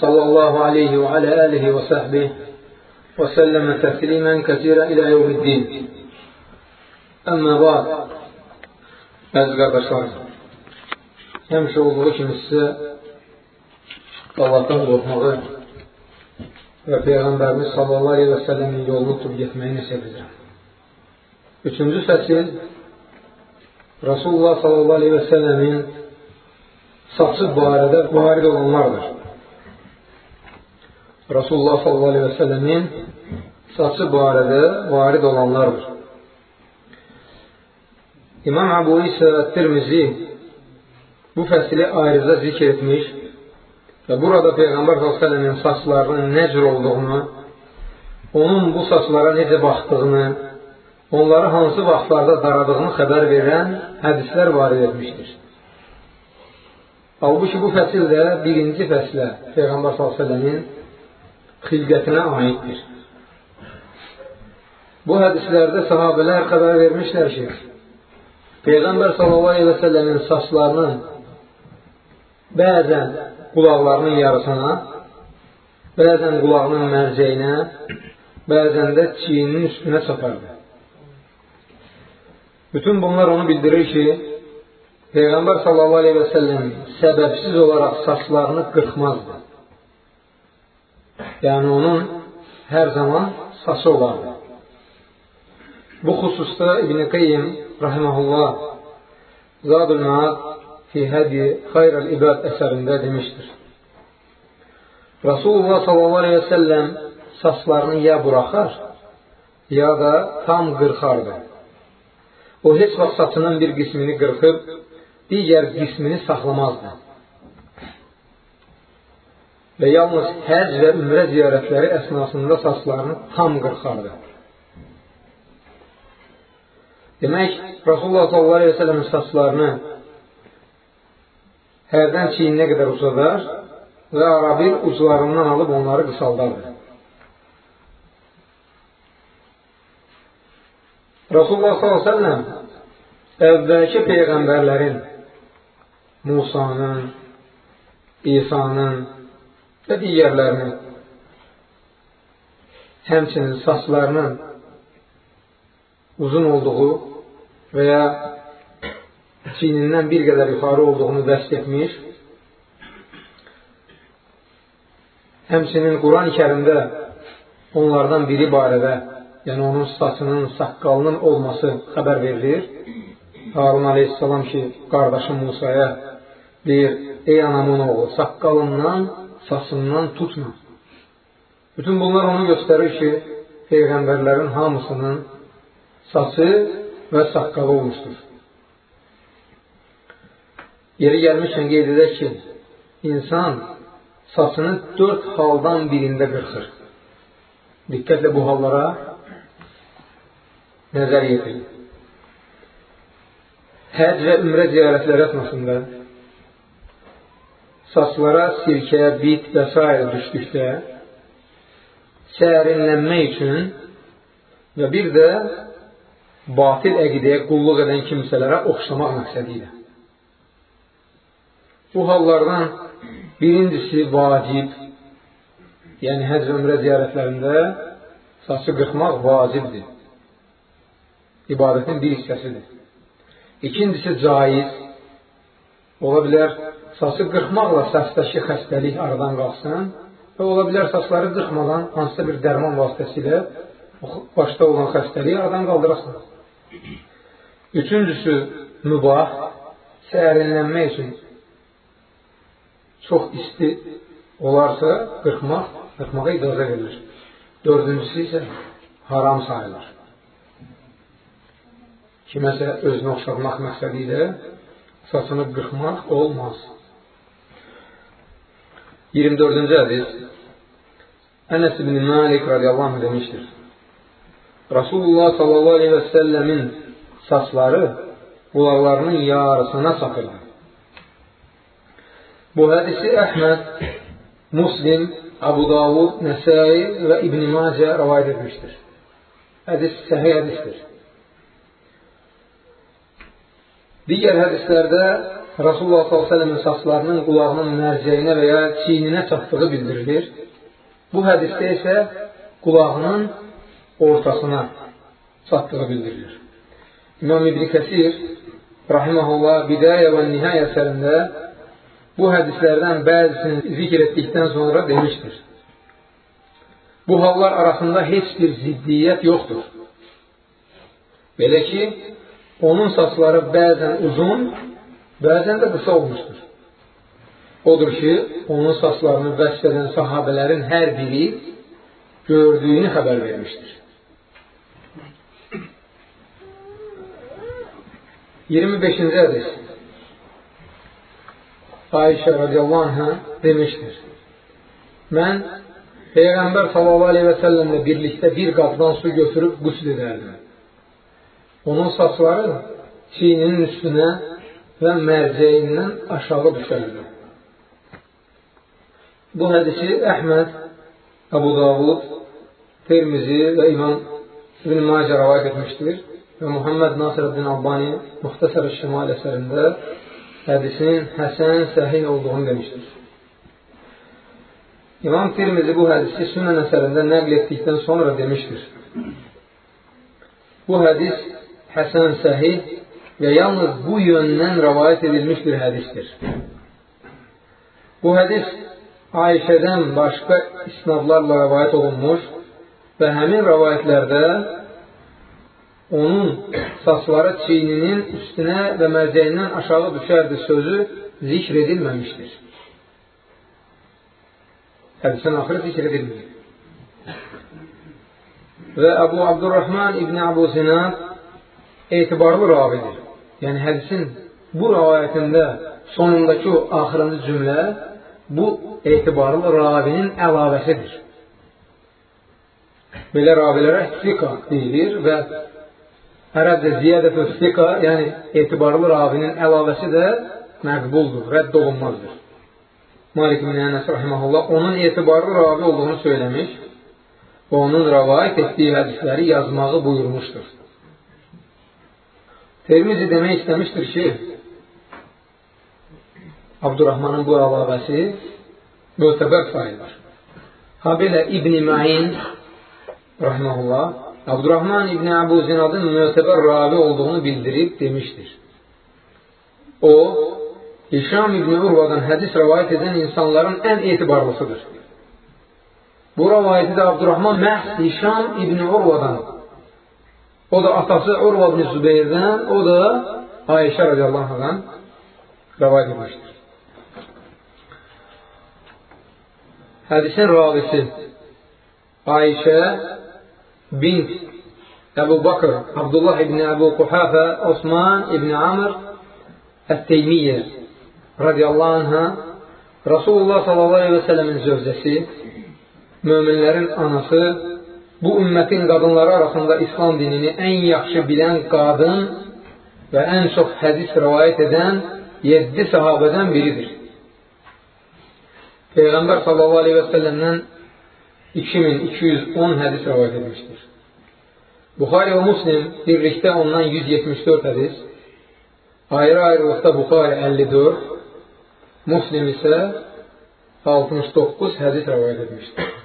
صلى الله عليه وعلى آله وصحبه وسلم تسليما كثيرا إلى يوم الدين أما بعد أزغى بشر يمشي وضعكم الساء Allah'tan korkmağı ve Peygamberimiz sallallahu aleyhi ve sellemin yolunu tutup gitmeyi nesep edir. Üçüncü fəsil Resulullah sallallahu aleyhi ve sellemin saçsız barədə müharib olanlardır. Rasulullah sallallahu aleyhi və səlləmin saçı barədə varid olanlardır. İmam Əbu İsa Tirmizi bu fəsili ayrıca zikr etmiş və burada Peyğəmbər s.ə.v-in saçlarının nə cür olduğunu, onun bu saçlara necə baxdığını, onları hansı vaxtlarda daradığını xəbər verən hədislər varid etmişdir. Halbuki bu fəsil də birinci fəslə Peyğəmbər s.ə.v-in xilqətinə aiddir. Bu hədislərdə sahabələr xəbər vermişlər ki, Peyğəmbər s.ə.v-in saçlarının bəzən qulaqlarının yarısına, bəzən qulağının mərcəyinə, bəzən də çiyinin üstünə çapardı. Bütün bunlar onu bildirir ki, Peyğəmbər s.ə.v səbəbsiz olaraq saçlarını qırxmazdı. Yəni, onun hər zaman saçı olardı. Bu xüsusda İbn-i Qeyyim rahiməhullah Zadul Maad fi Hədi Xayrəl İbad əsərində demişdir. Rasulullah s.a.v. saçlarını ya buraxar, ya da tam qırxardı. O, heç vaxt saçının bir qismini qırxıb, digər qismini saxlamazdı. Və yalnız həc və ümrə ziyarətləri əsnasında saçlarını tam qırxardı. Demək, Rasulullah s.a.v. saçlarını hərdən çiyinə qədər uzadar və arabil uclarından alıb onları qısaldardı. Rasulullah s.a.v. əvvəlki peyğəmbərlərin Musanın, İsa'nın və digərlərinin həmçinin saçlarının uzun olduğu və ya çiynindən bir qədər yuxarı olduğunu vəsb etmiş. Həmçinin Quran-ı kərimdə onlardan biri barədə, yəni onun saçının, saqqalının olması xəbər verilir. Harun aleyhissalam ki, qardaşı Musaya deyir, ey anamın oğlu, saqqalından, saçından tutma. Bütün bunlar onu göstərir ki, Peyğəmbərlərin hamısının saçı və saqqalı olmuşdur. Yeri gəlmişkən qeyd edək ki, insan saçını dörd haldan birində qırxır. Diqqətlə bu hallara nəzər yetirin. Həc və ümrə ziyarətləri əsnasında saçlara sirkə, bit və s. düşdükdə sərinlənmək üçün və bir də batil əqidəyə qulluq edən kimsələrə oxşamaq məqsədi ilə. Bu hallardan birincisi vacib, yəni və ömrə ziyarətlərində saçı qırxmaq vacibdir. İbadətin bir hissəsidir. İkincisi caiz, ola bilər saçı qırxmaqla səsdəki xəstəlik aradan qalsın və ola bilər saçları qırxmadan hansısa bir dərman vasitəsilə başda olan xəstəliyi aradan qaldırasın. Üçüncüsü, mübah, sərinlənmək üçün çox isti olarsa qırxmaq, qırxmağa icazə verilir. Dördüncüsü isə haram sayılır. Kiməsə özünü oxşatmaq məqsədi ilə saçını qırxmaq olmaz. 24-cü hədis Ənəs ibn Malik radiyallahu anh demişdir. Rasulullah sallallahu aleyhi və səlləmin saçları qulaqlarının yarısına çatırdı. Bu hədisi Əhməd, Muslim, Abu Davud, Nəsai və İbn-i Macə rəvayət etmişdir. Hədis səhih hədisdir. Digər hədislərdə Rasulullah s.ə.v-in saçlarının qulağının mərcəyinə və ya çiyninə çatdığı bildirilir. Bu hədisdə isə qulağının ortasına çatdığı bildirilir. İmam İbn Kəsir Rahiməhullah Bidayə və Nihayə əsərində bu hədislərdən bəzisini zikr etdikdən sonra demişdir. Bu hallar arasında heç bir ziddiyyət yoxdur. Belə ki, onun saçları bəzən uzun, bəzən də qısa olmuşdur. Odur ki, onun saçlarını vəsf edən sahabələrin hər biri gördüyünü xəbər vermişdir. 25-ci hədis Ayşə radiyallahu anhə demişdir. Mən Peyğəmbər sallallahu aleyhi və səlləmlə birlikdə bir qapdan su götürüb qüsl edərdim. Onun saçları çiyninin üstünə və mərcəyindən aşağı düşərdi. Bu hədisi Əhməd, Əbu Davud, Tirmizi və İmam İbn Macə rəvayət etmişdir və Muhammed Nasirəddin Albani Muxtasar-ı Şimal əsərində hədisin həsən səhih olduğunu demişdir. İmam Tirmizi bu hədisi Sünnən əsərində nəql etdikdən sonra demişdir. Bu hədis həsən səhih və yalnız bu yöndən rəvayət edilmiş bir hədisdir. Bu hədis Ayşədən başqa isnadlarla rəvayət olunmuş və həmin rəvayətlərdə onun saçları çiyninin üstünə və mərcəyindən aşağı düşərdi sözü zikr edilməmişdir. Hədisin axırı zikr edilmir. Və Əbu Abdurrahman İbni Əbu Zinad etibarlı ravidir. Yəni hədisin bu rəvayətində sonundakı o axırıncı cümlə bu etibarlı ravinin əlavəsidir. Belə ravilərə sika deyilir və ərəbdə ziyadətü sika, yəni etibarlı ravinin əlavəsi də məqbuldur, rədd olunmazdır. Malik bin Ənəs rahiməhullah onun etibarlı ravi olduğunu söyləmiş və onun rəvayət etdiyi hədisləri yazmağı buyurmuşdur. Termizi demək istəmişdir ki, Abdurrahmanın bu əlavəsi mötəbər sayılır. Ha belə İbn-i Ma'in rahiməhullah Abdurrahman İbn Əbu Zinadın mötəbər ravi olduğunu bildirib demişdir. O, Hişam İbn Urvadan hədis rəvayət edən insanların ən etibarlısıdır. Bu rəvayəti də Abdurrahman məhz Hişam İbn Urvadan O da atası Urva ibn Zübeyrdən, o da Ayşə radiyallahu anhdan rəvayət etmişdir. Hədisin ravisi Ayşə bint Əbu Bakır, Abdullah ibn Əbu Quhafə, Osman ibn Amr Ət-Teymiyyə radiyallahu anhə Rasulullah sallallahu aleyhi və sələmin zövcəsi, möminlərin anası bu ümmətin qadınları arasında İslam dinini ən yaxşı bilən qadın və ən çox hədis rəvayət edən 7 sahabədən biridir. Peyğəmbər sallallahu aleyhi və səlləmdən 2210 hədis rəvayət edmişdir. Buxari və Muslim birlikdə ondan 174 hədis, ayrı-ayrılıqda Buxari 54, Muslim isə 69 hədis rəvayət etmişdir.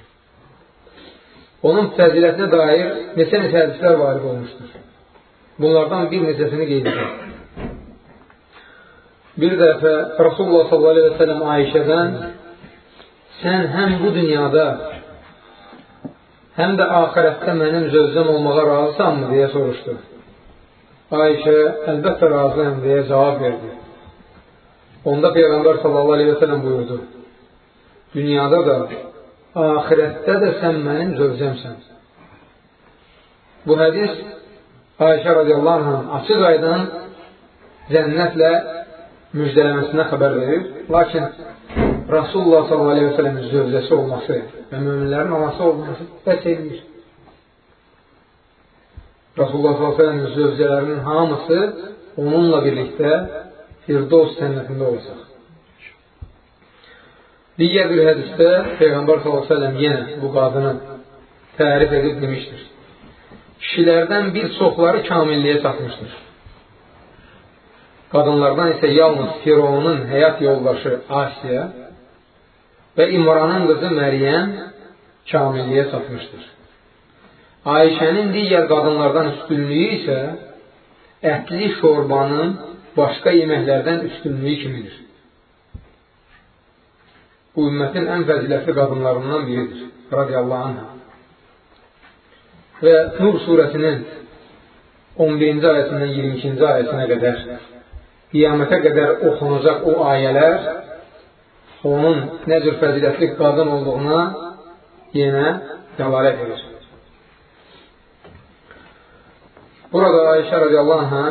Onun fəzilətinə dair neçə-neçə hədislər varid olmuşdur. Bunlardan bir neçəsini qeyd edir. Bir dəfə Rasulullah s.a.v. Ayşədən sən həm bu dünyada, həm də axirətdə mənim zövzəm olmağa razısanmı deyə soruşdu. Ayşə əlbəttə razıyam deyə cavab verdi. Onda Peyğəmbər s.a.v. buyurdu. Dünyada da, axirətdə də sən mənim zövcəmsən. Bu hədis Ayşə radiyallahu anhın açıq aydan cənnətlə müjdələməsinə xəbər verir. Lakin Rasulullah s.a.v. zövcəsi olması və müminlərin anası olması bəs edir. Rasulullah s.a.v. zövcələrinin hamısı onunla birlikdə Firdovs cənnətində olacaq. Digər bir hədisdə Peyğəmbər s.ə.v yenə bu qadını tərif edib demişdir. Kişilərdən bir çoxları kamilliyə çatmışdır. Qadınlardan isə yalnız Fironun həyat yoldaşı Asiya və İmranın qızı Məryəm kamilliyə çatmışdır. Ayşənin digər qadınlardan üstünlüyü isə ətli şorbanın başqa yeməklərdən üstünlüyü kimidir. Bu ümmətin ən fəzilətli qadınlarından biridir. Radiyallahu anhə. Və Nur surəsinin 11-ci ayəsindən 22-ci ayəsinə qədər qiyamətə qədər oxunacaq o ayələr onun nə cür fəzilətli qadın olduğuna yenə dəlalət edir. Burada Ayşə radiyallahu anhə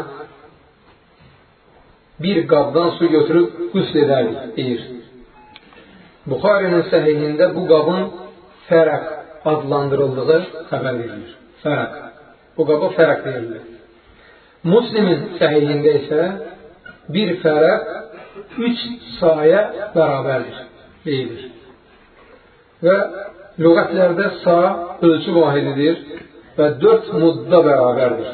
bir qabdan su götürüb qüsl edərdik, deyir. Buxarinin səhihində bu qabın fərəq adlandırıldığı xəbər verilir. Fərəq. Bu qaba fərəq verilir. Muslimin səhihində isə bir fərəq üç saya bərabərdir, deyilir. Və lüğətlərdə sa ölçü vahididir və dörd mudda bərabərdir.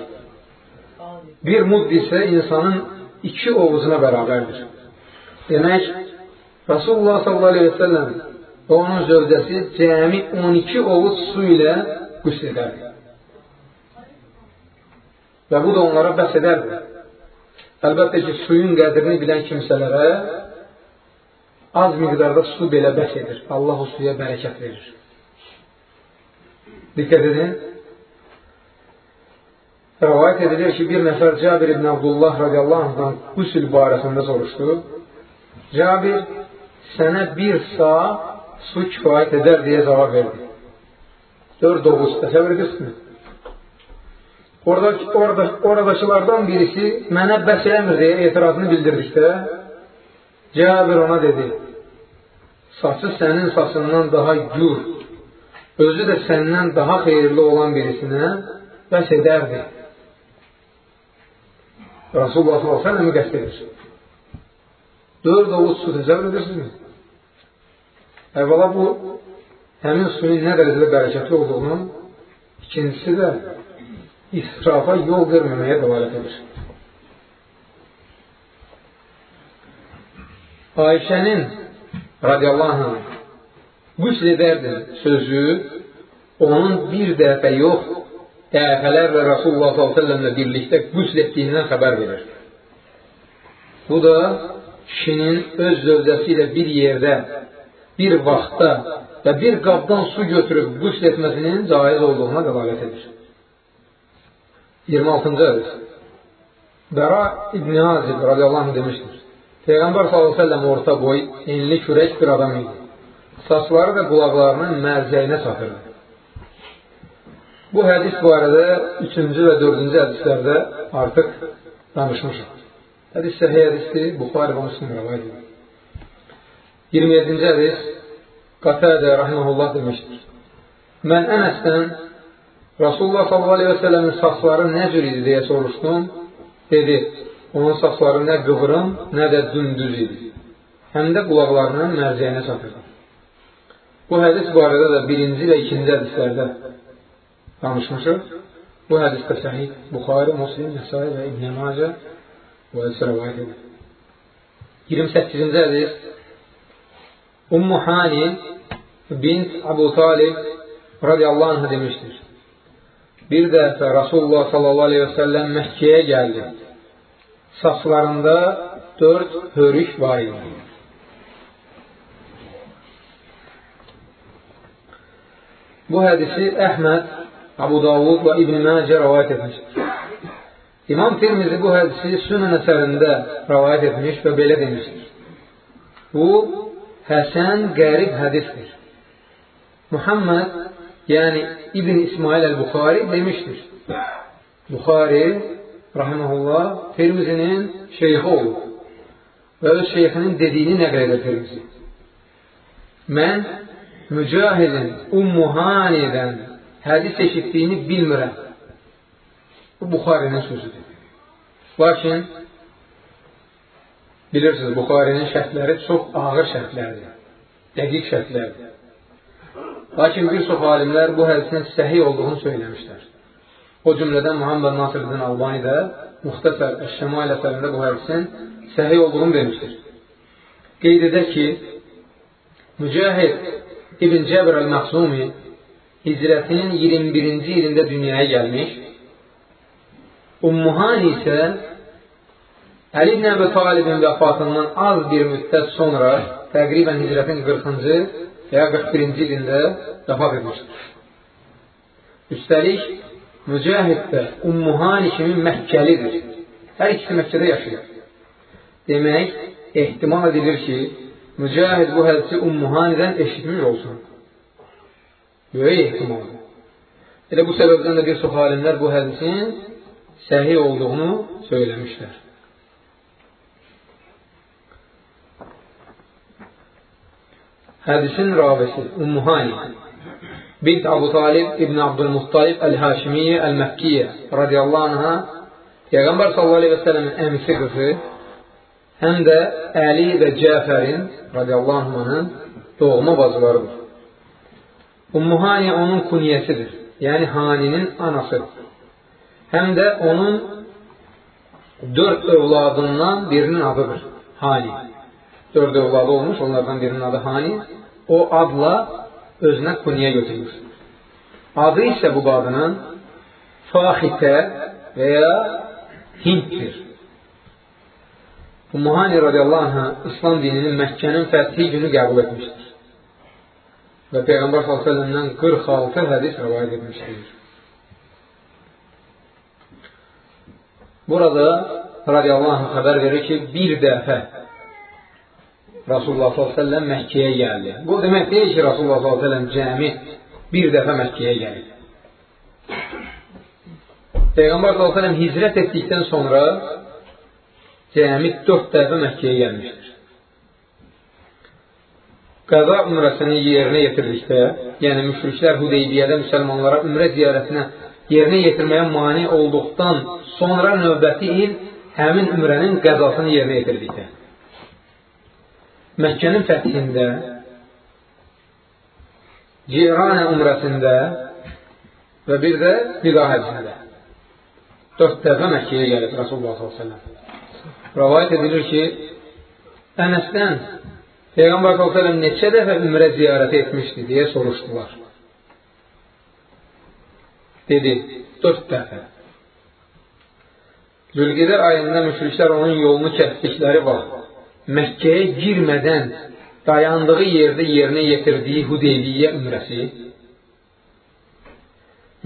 Bir mudd isə insanın iki ovuzuna bərabərdir. Demək, Rasulullah s.a.v. və onun zövcəsi cəmi 12 ovuz su ilə qüsl edərdi. Və bu da onlara bəs edərdi. Əlbəttə ki, suyun qədrini bilən kimsələrə az miqdarda su belə bəs edir. Allah o suya bərəkət verir. Diqqət edin. Rəvayət edilir ki, bir nəfər Cabir ibn Abdullah radiyallahu anhdan qüsül barəsində soruşdu. Cabir sənə bir sağ su kifayət edər deyə cavab verdi. Dörd oğuz təsəvvür edirsiniz. Orada, orada, oradakılardan birisi mənə bəs eləmir deyə etirazını bildirdikdə Cabir ona dedi saçı sənin saçından daha gür, özü də səndən daha xeyirli olan birisinə bəs edərdi. Rasulullah s.ə.v qəst edir. Dörd ovuz su təsəvvür edirsinizmi? Əvvəla bu, həmin suyun nə dərəcədə bərəkətli olduğunu, ikincisi də israfa yol verməməyə dəvalət edir. Ayşənin radiyallahu anh qüsl edərdi sözü onun bir dəfə yox, dəfələrlə Rasulullah s.ə.v-lə birlikdə qüsl etdiyindən xəbər verir. Bu da kişinin öz zövcəsi ilə bir yerdə, bir vaxtda və bir qabdan su götürüb qüsl etməsinin caiz olduğuna dəlalət edir. 26-cı hədis Bəra İbn Azib radiyallahu anh demişdir. Peyğəmbər s.ə.v orta boy, enli kürək bir adam idi. Saçları da qulaqlarının mərzəyinə çatırdı. Bu hədis barədə 3-cü və 4-cü hədislərdə artıq danışmışıq. Hədis səhih hədisdir, Buxari və Müslim rəvayət edir. 27-ci hədis Qatədə rahimehullah demişdir. Mən Ənəsdən Rasulullah sallallahu əleyhi və səlləmin saçları nə cür idi deyə soruşdum. Dedi: "Onun saçları nə qıvrım, nə də dümdüz idi. Həm də qulaqlarının mərcəyinə çatırdı." Bu hədis barədə də 1-ci və 2-ci hədislərdə danışmışıq. Bu hədisdə səhih Buxari, Muslim, Nəsai və İbn Macə rəvayət edir. 28-ci hədis Ummu Hani bint Abu Talib radiyallahu anh demişdir. Bir dəfə Rasulullah sallallahu aleyhi və səlləm Məkkəyə gəldi. Saçlarında dörd hörük var idi. Bu hədisi Əhməd Abu Davud və İbn Məcə rəvayət etmişdir. İmam Tirmizi bu hədisi Sünən əsərində rəvayət etmiş və belə demişdir. Bu, Həsən qərib hədisdir. Muhammed, yəni İbn İsmail əl-Buxari demişdir. Buxari, rahiməhullah, Tirmizinin şeyxi olur və öz şeyxinin dediyini nəql edir Tirmizi. mən mücahidin Ummu Hanidən hədis eşitdiyini bilmirəm. Bu Buxarinin sözüdür. Lakin bilirsiniz, Buxarinin şərtləri çox ağır şərtlərdir. Dəqiq şərtlərdir. Lakin bir çox alimlər bu hədisin səhiy olduğunu söyləmişlər. O cümlədən Muhammed Nasiruddin Albani də Muxtasar Əşşəmal əsərində bu hədisin səhiy olduğunu demişdir. Qeyd edək ki, Mücahid İbn Cəbr Əl-Məxsumi hicrətinin 21-ci ilində dünyaya gəlmiş, Ummuhan isə Əli ibn Əbi Talibin vəfatından az bir müddət sonra, təqribən hicrətin 40-cı və ya 41-ci ilində vəfat etmişdir. Üstəlik, Mücahid də Ummuhani kimi Məkkəlidir. Hər ikisi Məkkədə yaşayır. Demək, ehtimal edilir ki, Mücahid bu hədisi Ummuhanidən eşitmiş olsun. Böyük ehtimaldır. Elə bu səbəbdən də bir çox alimlər bu hədisin səhi olduğunu söyləmişlər. Hədisin ravisi Ummuhani bint Abu Talib İbn Abdülmuhtalib Əl-Haşimiyyə Əl-Məkkiyyə radiyallahu anha Peyğəmbər sallallahu aleyhi və sələmin əmisi qızı həm də Əli və Cəfərin radiyallahu anhmanın doğma bacılarıdır. Ummuhani onun kunyəsidir, yəni Haninin anası. Həm də onun dörd övladından birinin adıdır, Hani. Dörd övladı olmuş, onlardan birinin adı Hani. O adla özünə kunyə götürmüş. Adı isə bu qadının Fahitə və ya Hinddir. Ummuhani radiyallahu anhə İslam dininin Məkkənin fəthi günü qəbul etmişdir. Və Peyğəmbər s.ə.v-dən 46 hədis rəvayət etmişdir. Burada radiyallahu anh xəbər verir ki, bir dəfə Rasulullah s.ə.v Məkkəyə gəldi. Bu demək deyil ki, Rasulullah s.ə.v cəmi bir dəfə Məkkəyə gəldi. Peyğəmbər s.ə.v hicrət etdikdən sonra cəmi dörd dəfə Məkkəyə gəlmişdir. Qəza ümrəsini yerinə yetirdikdə, yəni müşriklər Hudeybiyyədə müsəlmanlara ümrə ziyarətinə yerinə yetirməyə mani olduqdan sonra növbəti il həmin ümrənin qəzasını yerinə yetirdikdə. Məkkənin fəthində, Ciranə ümrəsində və bir də Vida həcində. Dörd dəfə Məkkəyə gəlib Rasulullah s.ə.v. Rəvayət edilir ki, Ənəsdən Peyğəmbər s.ə.v neçə dəfə ümrə ziyarəti etmişdi deyə soruşdular. Dedi, dörd dəfə. Zülqidə ayında müşriklər onun yolunu kəsdikləri vaxt Məkkəyə girmədən dayandığı yerdə yerinə yetirdiyi Hudeybiyyə ümrəsi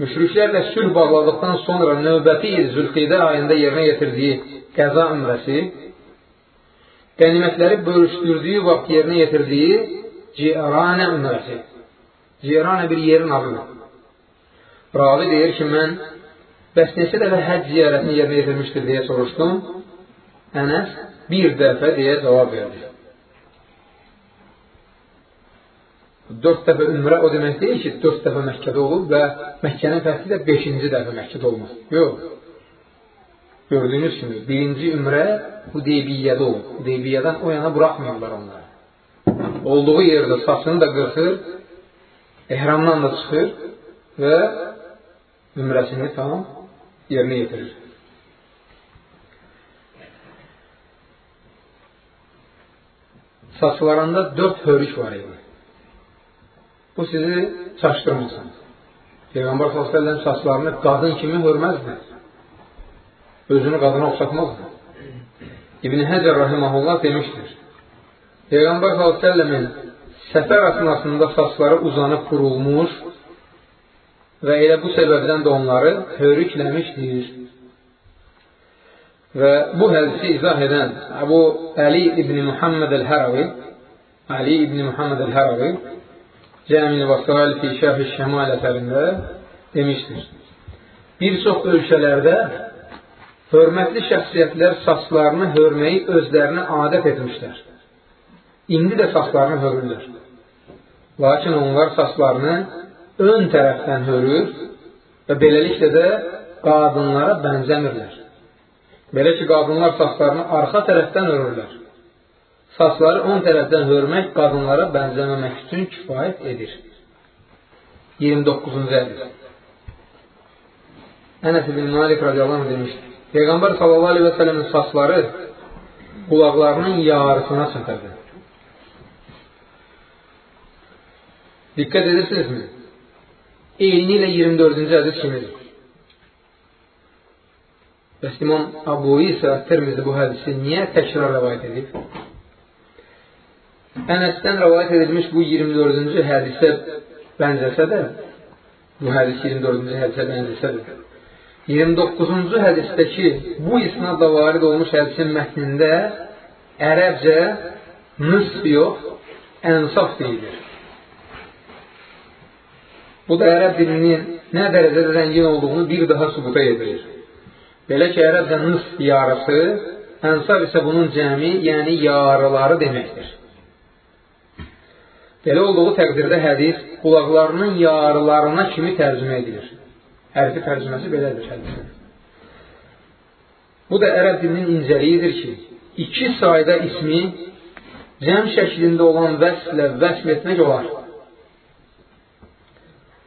müşriklərlə sülh bağladıqdan sonra növbəti il Zülqidə ayında yerinə yetirdiyi qəza ümrəsi, qənimətləri bölüşdürdüyü vaxt yerinə yetirdiyi Ciranə ümrəsi. Ciranə bir yerin adıdır. Ravi deyir ki, mən bəs neçə dəfə həcc ziyarətini yerinə yetirmişdir deyə soruşdum. Ənəs bir dəfə deyə cavab verdi. Dörd dəfə ümrə o demək deyil ki, dörd dəfə Məkkədə olub və Məkkənin fəthi də beşinci dəfə Məkkədə olmaz. Yox. Gördüyünüz kimi, birinci ümrə Hudeybiyyədə olub. Hudeybiyyədən o yana buraxmıyorlar onları. Olduğu yerdə saçını da qırxır, ehramdan da çıxır və ümrəsini tam yetirir. Saçlarında dörd hörük var idi. Bu sizi çaşdırmasın. Peyğəmbər s.ə.v saçlarını qadın kimi hörməzdi özünü qadına oxşatmazdı. İbn Həcər rahiməhullah demişdir. Peyğəmbər s.ə.v-in səfər əsnasında saçları uzanıb qurulmuş və elə bu səbəbdən də onları hörükləmişdir. Və bu hədisi izah edən Əbu Əli ibn Muhammed el-Həravi Ali ibn Muhammed el-Həravi Cəmin Vasail fi Şərh-i Şəmal əsərində demişdir. Bir çox ölkələrdə Hörmətli şəxsiyyətlər saçlarını hörməyi özlərinə adət etmişlər. İndi də saçlarını hörürlər. Lakin onlar saçlarını ön tərəfdən hörür və beləliklə də qadınlara bənzəmirlər. Belə ki, qadınlar saçlarını arxa tərəfdən hörürlər. Saçları ön tərəfdən hörmək qadınlara bənzəməmək üçün kifayət edir. 29-cu hədis. Ənəs ibn Malik radiyallahu anh demişdir. Peyğəmbər sallallahu aleyhi və sələmin saçları qulaqlarının yarısına çatırdı. Diqqət edirsinizmi? Eyni ilə 24-cü hədis kimidir. Bəs İmam Abu İsa Tirmizi bu hədisi niyə təkrar rəvayət edib? Ənəsdən rəvayət edilmiş bu 24-cü hədisə bənzəsə də, bu hədis 24-cü hədisə bənzəsə də, 29-cu hədisdəki bu isnadla varid olmuş hədisin mətnində ərəbcə nüsf yox, ənsaf deyilir. Bu da ərəb dilinin nə dərəcədə zəngin olduğunu bir daha sübuta edilir. Belə ki, ərəbcə nüsf yarısı, ənsar isə bunun cəmi, yəni yarıları deməkdir. Belə olduğu təqdirdə hədis qulaqlarının yarılarına kimi tərcümə edilir. Hərfi tərcüməsi belədir hədisin. Bu da ərəb dilinin incəliyidir ki, iki sayda ismi cəm şəklində olan vəslə vəsl etmək olar.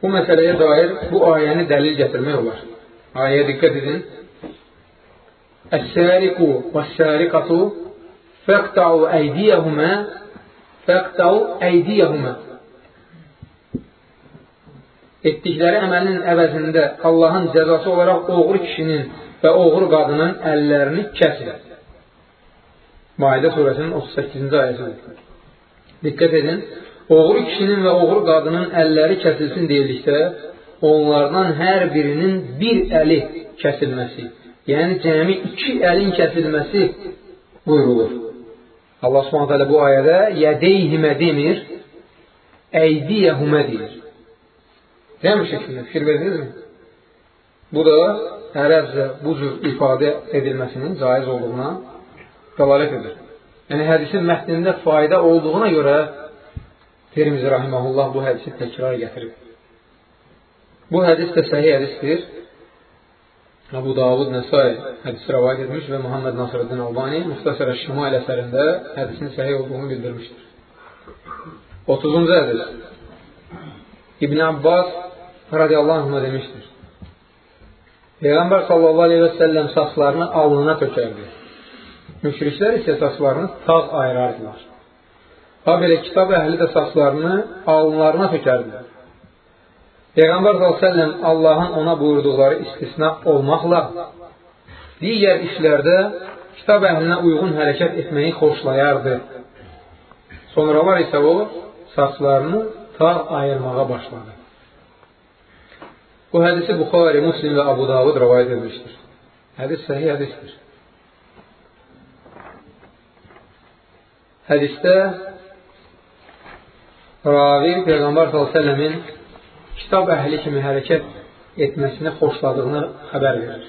Bu məsələyə dair bu ayəni dəlil gətirmək olar. Ayəyə diqqət edin. Əs-səriqu və-səriqatu fəqta'u əydiyəhumə fəqta'u əydiyəhumə Etdikləri əməlin əvəzində Allahın cəzası olaraq oğru kişinin və oğru qadının əllərini kəsin. Maidə surəsinin 38-ci ayəsidir. Diqqət edin, oğru kişinin və oğru qadının əlləri kəsilsin deyildikdə, onlardan hər birinin bir əli kəsilməsi, yəni cəmi iki əlin kəsilməsi buyurulur. Allah subhanət hələ bu ayədə yədeyhimə demir, əydiyəhumə deyir. Cəm şəklində fikir verdinizmi? Bu da ərəbcə bu cür ifadə edilməsinin caiz olduğuna dəlalət edir. Yəni, hədisin mətnində fayda olduğuna görə Tirmizi rahiməhullah bu hədisi təkrar gətirib. Bu hədis də səhih hədisdir. Abu Davud Nəsai hədisi rəvayət etmiş və Muhammed Nasırəddin Albani Muxtasərə Şimal əsərində hədisin səhih olduğunu bildirmişdir. 30-cu hədis İbn Abbas radiyallahu anh demişdir. Peyğəmbər sallallahu aleyhi və səlləm saçlarını alnına tökərdi. Müşriklər isə saçlarını tağ ayırardılar. Ha belə kitab əhli də saçlarını alınlarına tökərdilər. Peyğəmbər s.ə.v Allahın ona buyurduqları istisna olmaqla digər işlərdə kitab əhlinə uyğun hərəkət etməyi xoşlayardı. Sonralar isə o, saçlarını tağ ayırmağa başladı. Bu hədisi Buxari, Muslim və Abu Davud rəvayət edilmişdir. Hədis səhih hədisdir. Hədisdə ravi Peyğəmbər s.ə.v-in kitab əhli kimi hərəkət etməsini xoşladığını xəbər verir.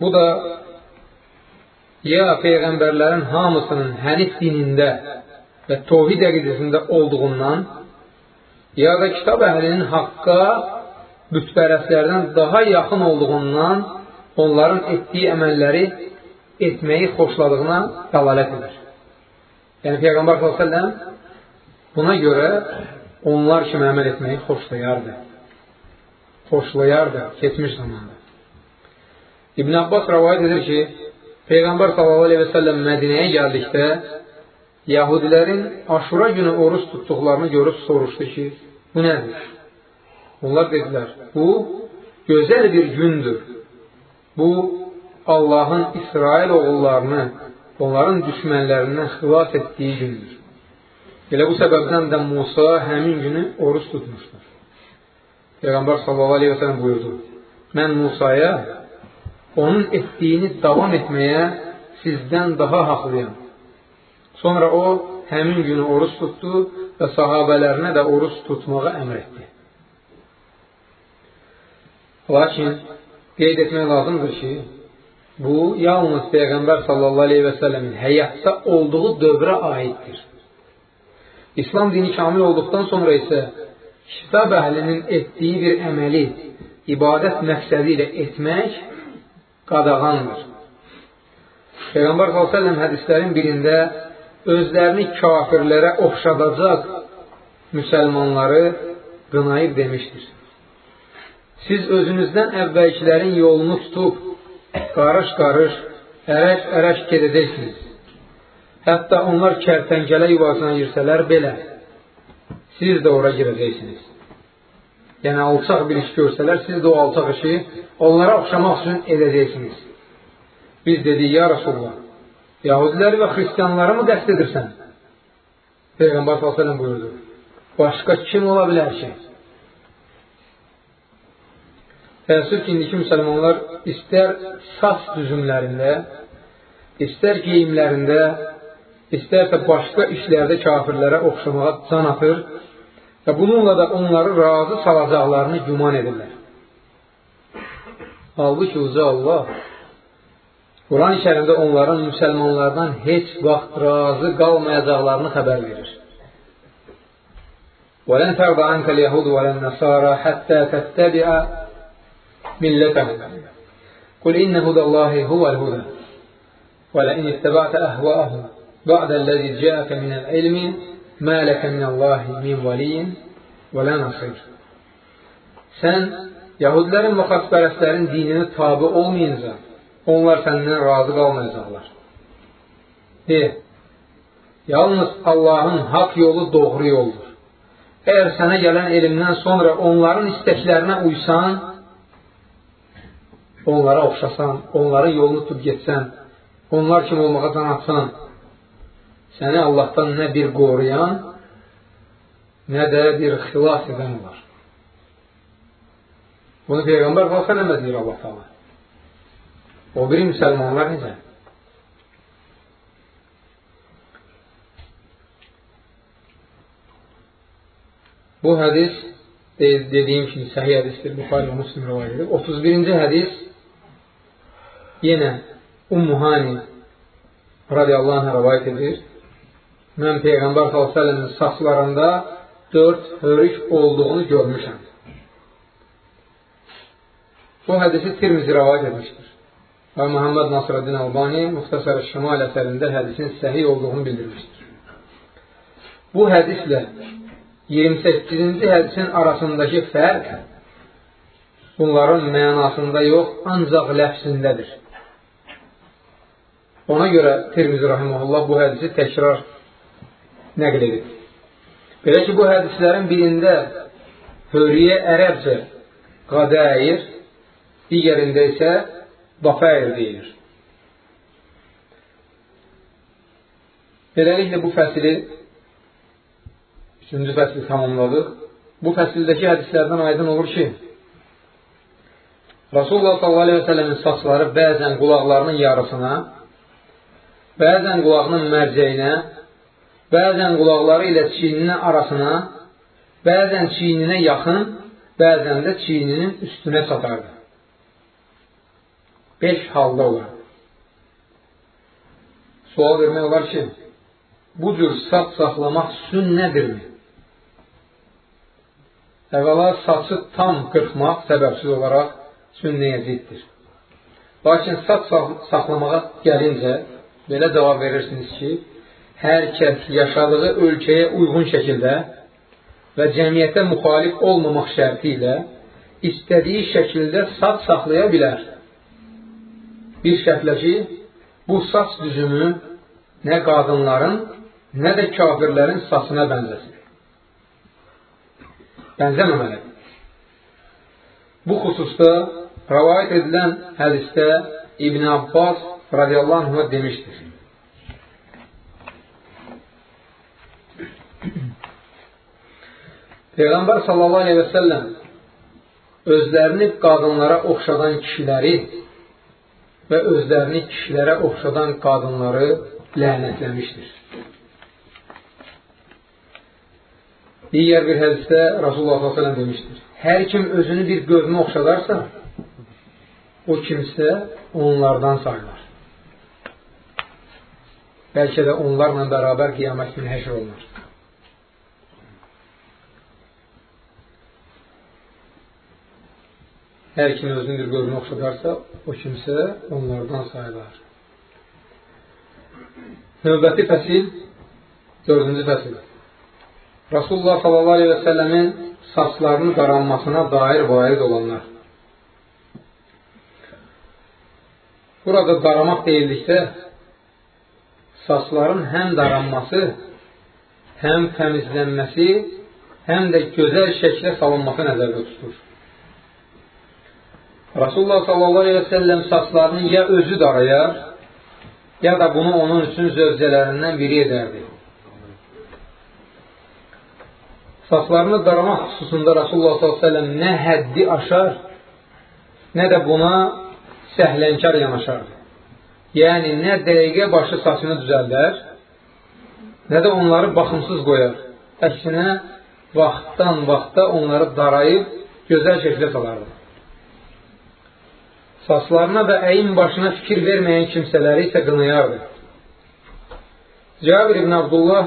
Bu da ya Peyğəmbərlərin hamısının hənif dinində və tovhid əqidəsində olduğundan, ya da kitab əhlinin haqqa bütpərəslərdən daha yaxın olduğundan onların etdiyi əməlləri etməyi xoşladığına dəlalət edir. Yəni Peyğəmbər s.ə.v Buna görə onlar kimi əməl etməyi xoşlayardı. Xoşlayardı keçmiş zamanda. İbn Abbas rəvayət edir ki, Peyğəmbər s.ə.v Mədinəyə gəldikdə Yahudilərin aşura günü oruç tutduqlarını görüb soruşdu ki, bu nədir? Onlar dedilər, bu gözəl bir gündür. Bu, Allahın İsrail oğullarını onların düşmənlərindən xilas etdiyi gündür. Elə bu səbəbdən də Musa həmin günü oruç tutmuşdur. Peyğəmbər sallallahu aleyhi və sələm buyurdu, mən Musaya onun etdiyini davam etməyə sizdən daha haqlıyam. Sonra o, həmin günü oruç tutdu və sahabələrinə də oruç tutmağa əmr etdi. Lakin qeyd etmək lazımdır ki, bu yalnız Peyğəmbər sallallahu aleyhi və sələmin həyatda olduğu dövrə aiddir. İslam dini kamil olduqdan sonra isə kitab əhlinin etdiyi bir əməli ibadət məqsədi ilə etmək qadağandır. Peyğəmbər s.ə.v hədislərin birində özlərini kafirlərə oxşadacaq müsəlmanları qınayıb demişdir. Siz özünüzdən əvvəlkilərin yolunu tutub, qarış-qarış, ərəş-ərəş gedəcəksiniz. Hətta onlar kərtəngələ yuvasına girsələr belə, siz də ora girəcəksiniz. Yəni, alçaq bir iş görsələr, siz də o alçaq işi onlara oxşamaq üçün edəcəksiniz. Biz dedik, ya Rasulullah, Yahudiləri və xristiyanları mı qəst edirsən? Peyğəmbər s.ə.v buyurdu. Başqa kim ola bilər ki? Təəssüf ki, indiki müsəlmanlar istər saç düzümlərində, istər geyimlərində, istərsə başqa işlərdə kafirlərə oxşamağa can atır və bununla da onları razı salacaqlarını güman edirlər. Halbuki uca Allah Quran-ı kərimdə onların müsəlmanlardan heç vaxt razı qalmayacaqlarını xəbər verir. وَلَنْ تَرْضَ عَنْكَ الْيَهُودُ وَلَا النَّصَارَى حَتَّى تَتَّبِعَ مِلَّتَهُمْ قُلْ إِنَّ هُدَى اللَّهِ هُوَ الْهُدَى وَلَئِنِ اتَّبَعْتَ أَهْوَاءَهُمْ بَعْدَ الَّذِي جَاءَكَ مِنَ الْعِلْمِ مَا لَكَ مِنَ اللَّهِ مِنْ وَلِيٍّ وَلَا نَصِيرٍ Sən Yahudilərin və xaspərəstlərin dinini tabi olmayınca onlar səndən razı qalmayacaqlar. De, yalnız Allahın haq yolu doğru yoldur. Əgər sənə gələn elmdən sonra onların istəklərinə uysan, onlara oxşasan, onların yolunu tutub getsən, onlar kimi olmağa can atsan, səni Allahdan nə bir qoruyan, nə də bir xilas edən var. Bunu Peyğəmbər qalsa nə deyir Allah Allah? O biri müsəlmanlar necə? Bu hədis dediyim kimi səhih hədisdir, Buxarı və Müslim rivayət edir. 31-ci hədis yenə Ummuhani radiyallahu anh rivayət edir. Mən Peyğəmbər s.ə.v-in saçlarında dörd hörük olduğunu görmüşəm. Bu hədisi Tirmizi rivayət etmişdir və Muhammed Nasraddin Albani Muxtasar Şimal əsərində hədisin səhih olduğunu bildirmişdir. Bu hədislə 28-ci hədisin arasındakı fərq bunların mənasında yox, ancaq ləfsindədir. Ona görə Tirmizi Rahimullah bu hədisi təkrar nəql edib. Belə ki, bu hədislərin birində hörriyə ərəbcə qadəyir, digərində isə Dafair deyilir. Beləliklə bu fəsili üçüncü fəsili tamamladıq. Bu fəsildəki hədislərdən aydın olur ki, Rasulullah s.a.v-in saçları bəzən qulaqlarının yarısına, bəzən qulağının mərcəyinə, bəzən qulaqları ilə çiyninin arasına, bəzən çiyninə yaxın, bəzən də çiyninin üstünə çatardı. Beş halda olar. Sual vermək olar ki, bu cür saç saxlamaq sünnədirmi? Əvvəla saçı tam qırxmaq səbəbsiz olaraq sünnəyə ziddir. Lakin saç saxlamağa gəlincə belə cavab verirsiniz ki, hər kəs yaşadığı ölkəyə uyğun şəkildə və cəmiyyətə müxalif olmamaq şərti ilə istədiyi şəkildə saç saxlaya bilər bir şərtlə ki, bu saç düzümü nə qadınların, nə də kafirlərin saçına bənzəsin. Bənzəməməlidir. Bu xüsusda rəvayət edilən hədisdə İbn Abbas radiyallahu anh demişdir. Peyğəmbər sallallahu aleyhi və səlləm özlərini qadınlara oxşadan kişiləri və özlərini kişilərə oxşadan qadınları lənətləmişdir. Digər bir hədisdə Rasulullah s.ə.v demişdir. Hər kim özünü bir qövmə oxşadarsa, o kimsə onlardan sayılar. Bəlkə də onlarla bərabər qiyamət günü həşr olunur. Hər kim özünü bir qövmə oxşadarsa, o kimsə onlardan sayılar. Növbəti fəsil, dördüncü fəsil. Rasulullah səlləmin saçlarının qaranmasına dair varid olanlar. Burada daramaq deyildikdə saçların həm daranması, həm təmizlənməsi, həm də gözəl şəklə salınması nəzərdə tutulur. Rasulullah sallallahu aleyhi və səlləm saçlarını ya özü darayar, ya da bunu onun üçün zövcələrindən biri edərdi. Saçlarını daramaq xüsusunda Rasulullah s.ə.v nə həddi aşar, nə də buna səhlənkar yanaşardı. Yəni, nə dəqiqə başı saçını düzəldər, nə də onları baxımsız qoyar. Əksinə, vaxtdan vaxta onları darayıb, gözəl şəklə salardı. Saçlarına və əyin başına fikir verməyən kimsələri isə qınayardı. Cabir ibn Abdullah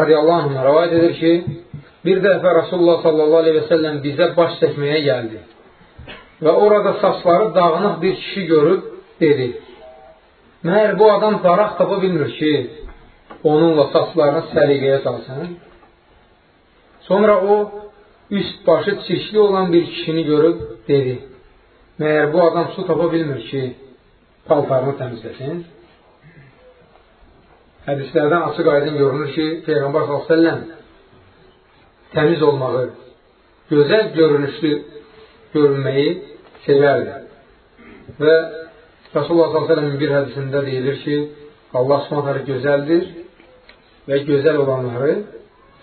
radiyallahu anh rəvayət edir ki, bir dəfə Rasulullah sallallahu aleyhi və səlləm bizə baş çəkməyə gəldi və orada saçları dağınıq bir kişi görüb dedi, məhər bu adam daraq tapa bilmir ki, onunla saçlarını səliqəyə salsın. Sonra o, üst başı çirkli olan bir kişini görüb dedi, məhər bu adam su tapa bilmir ki, paltarını təmizləsin. Hədislərdən açıq aydın görünür ki, Peyğəmbər s.ə.v təmiz olmağı, gözəl görünüşlü görünməyi sevərdi. Və Rasulullah s.ə.v-in bir hədisində deyilir ki, Allah s.ə.v gözəldir və gözəl olanları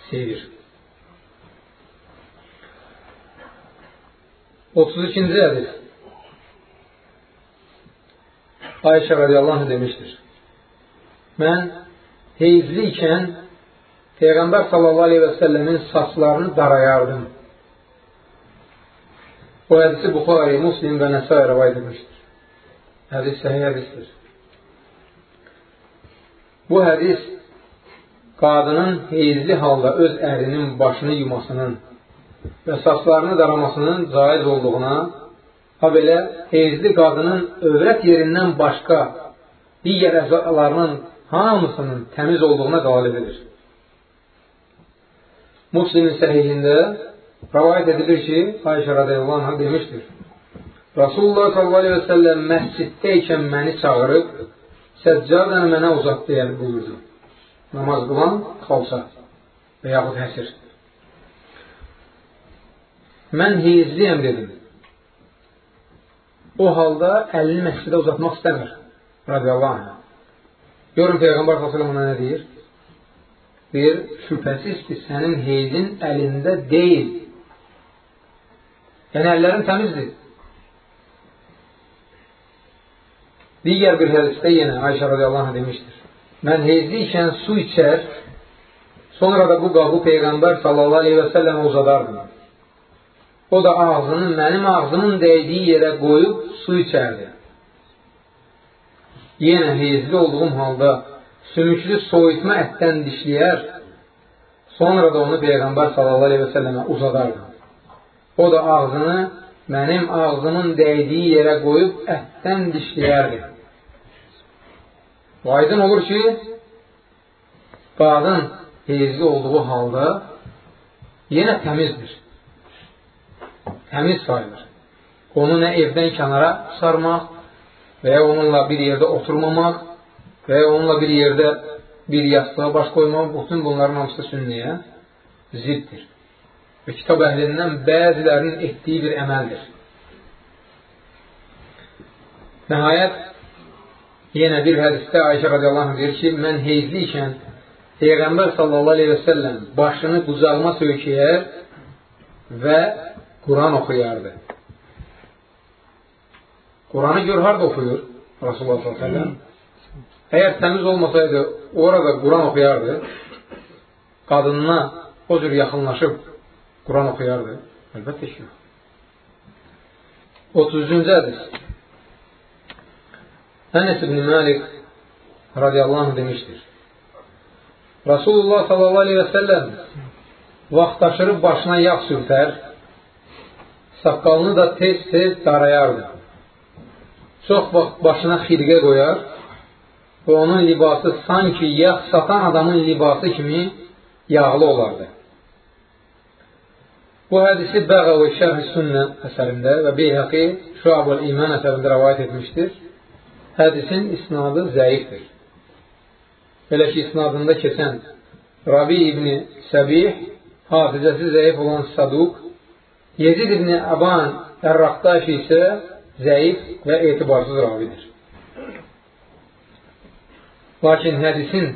sevir. 32-ci hədis Ayşə radiyallahu demişdir. Mən heyzli ikən Peyğəmbər sallallahu aleyhi və səlləmin saçlarını darayardım. Bu hədisi Buxari, Muslim və Nəsai rəvayət etmişdir. Hədis səhih hədisdir. Bu hədis qadının heyzli halda öz ərinin başını yumasının və saçlarını daramasının caiz olduğuna, ha belə heyzli qadının övrət yerindən başqa digər əzalarının hamısının təmiz olduğuna qalib edir. Muslimin səhihində rəvayət edilir ki, Ayşə radiyallahu anh'a demişdir. Rasulullah və səlləm məsciddəykən məni çağırıb, səccadən mənə uzat deyər buyurdu. Namaz qılan xalça və yaxud həsir. Mən heyizliyəm dedim. O halda əlini məscidə uzatmaq istəmir. Radiyallahu anh. Görün Peyğəmbər s.ə.v ona nə deyir? Deyir, şübhəsiz ki, sənin heyzin əlində deyil. Yəni, əllərin təmizdir. Digər bir hədisdə yenə Ayşə radiyallahu anh demişdir. Mən heyzli ikən su içər, sonra da bu qabı Peyğəmbər sallallahu aleyhi və səlləmə uzadardım. O da ağzını mənim ağzımın dəydiyi yerə qoyub su içərdi. Yenə heyzli olduğum halda sümüklü soyutma ətdən dişləyər, sonra da onu Peyğəmbər sallallahu aleyhi və səlləmə uzadardı. O da ağzını mənim ağzımın dəydiyi yerə qoyub ətdən dişləyərdi. O aydın olur ki, qadın heyzli olduğu halda yenə təmizdir. Təmiz sayılır. Onu nə evdən kənara sarmaq və ya onunla bir yerdə oturmamaq və ya onunla bir yerdə bir yastığa baş qoymaq, bütün bunların hamısı sünniyə ziddir. Və kitab əhlindən bəzilərinin etdiyi bir əməldir. Nəhayət, yenə bir hədisdə Ayşə radiyallahu deyir ki, mən heyzli ikən Peyğəmbər sallallahu aleyhi və səlləm başını qucağıma söykəyər və Quran oxuyardı. Quranı gör harada oxuyur Rasulullah səlləm? Əgər təmiz olmasaydı, orada Quran oxuyardı, qadınına o cür yaxınlaşıb Quran oxuyardı. Əlbəttə ki, 30-cu hədis Ənəs ibn Malik radiyallahu anh demişdir. Rasulullah sallallahu aleyhi və səlləm vaxt aşırıb başına yağ sürtər, saqqalını da tez-tez darayardı. Çox vaxt başına xirqə qoyar və onun libası sanki yağ satan adamın libası kimi yağlı olardı. Bu hədisi Bəğəvi Şərh-i Sünnə əsərində və Beyhəqi Şuab-ül İman əsərində rəvayət etmişdir. Hədisin isnadı zəifdir. Belə ki, isnadında keçən Rabi ibn Səbih, hafizəsi zəif olan Saduq, Yezid ibn Əban Ərraqdaş isə zəif və etibarsız ravidir. Lakin hədisin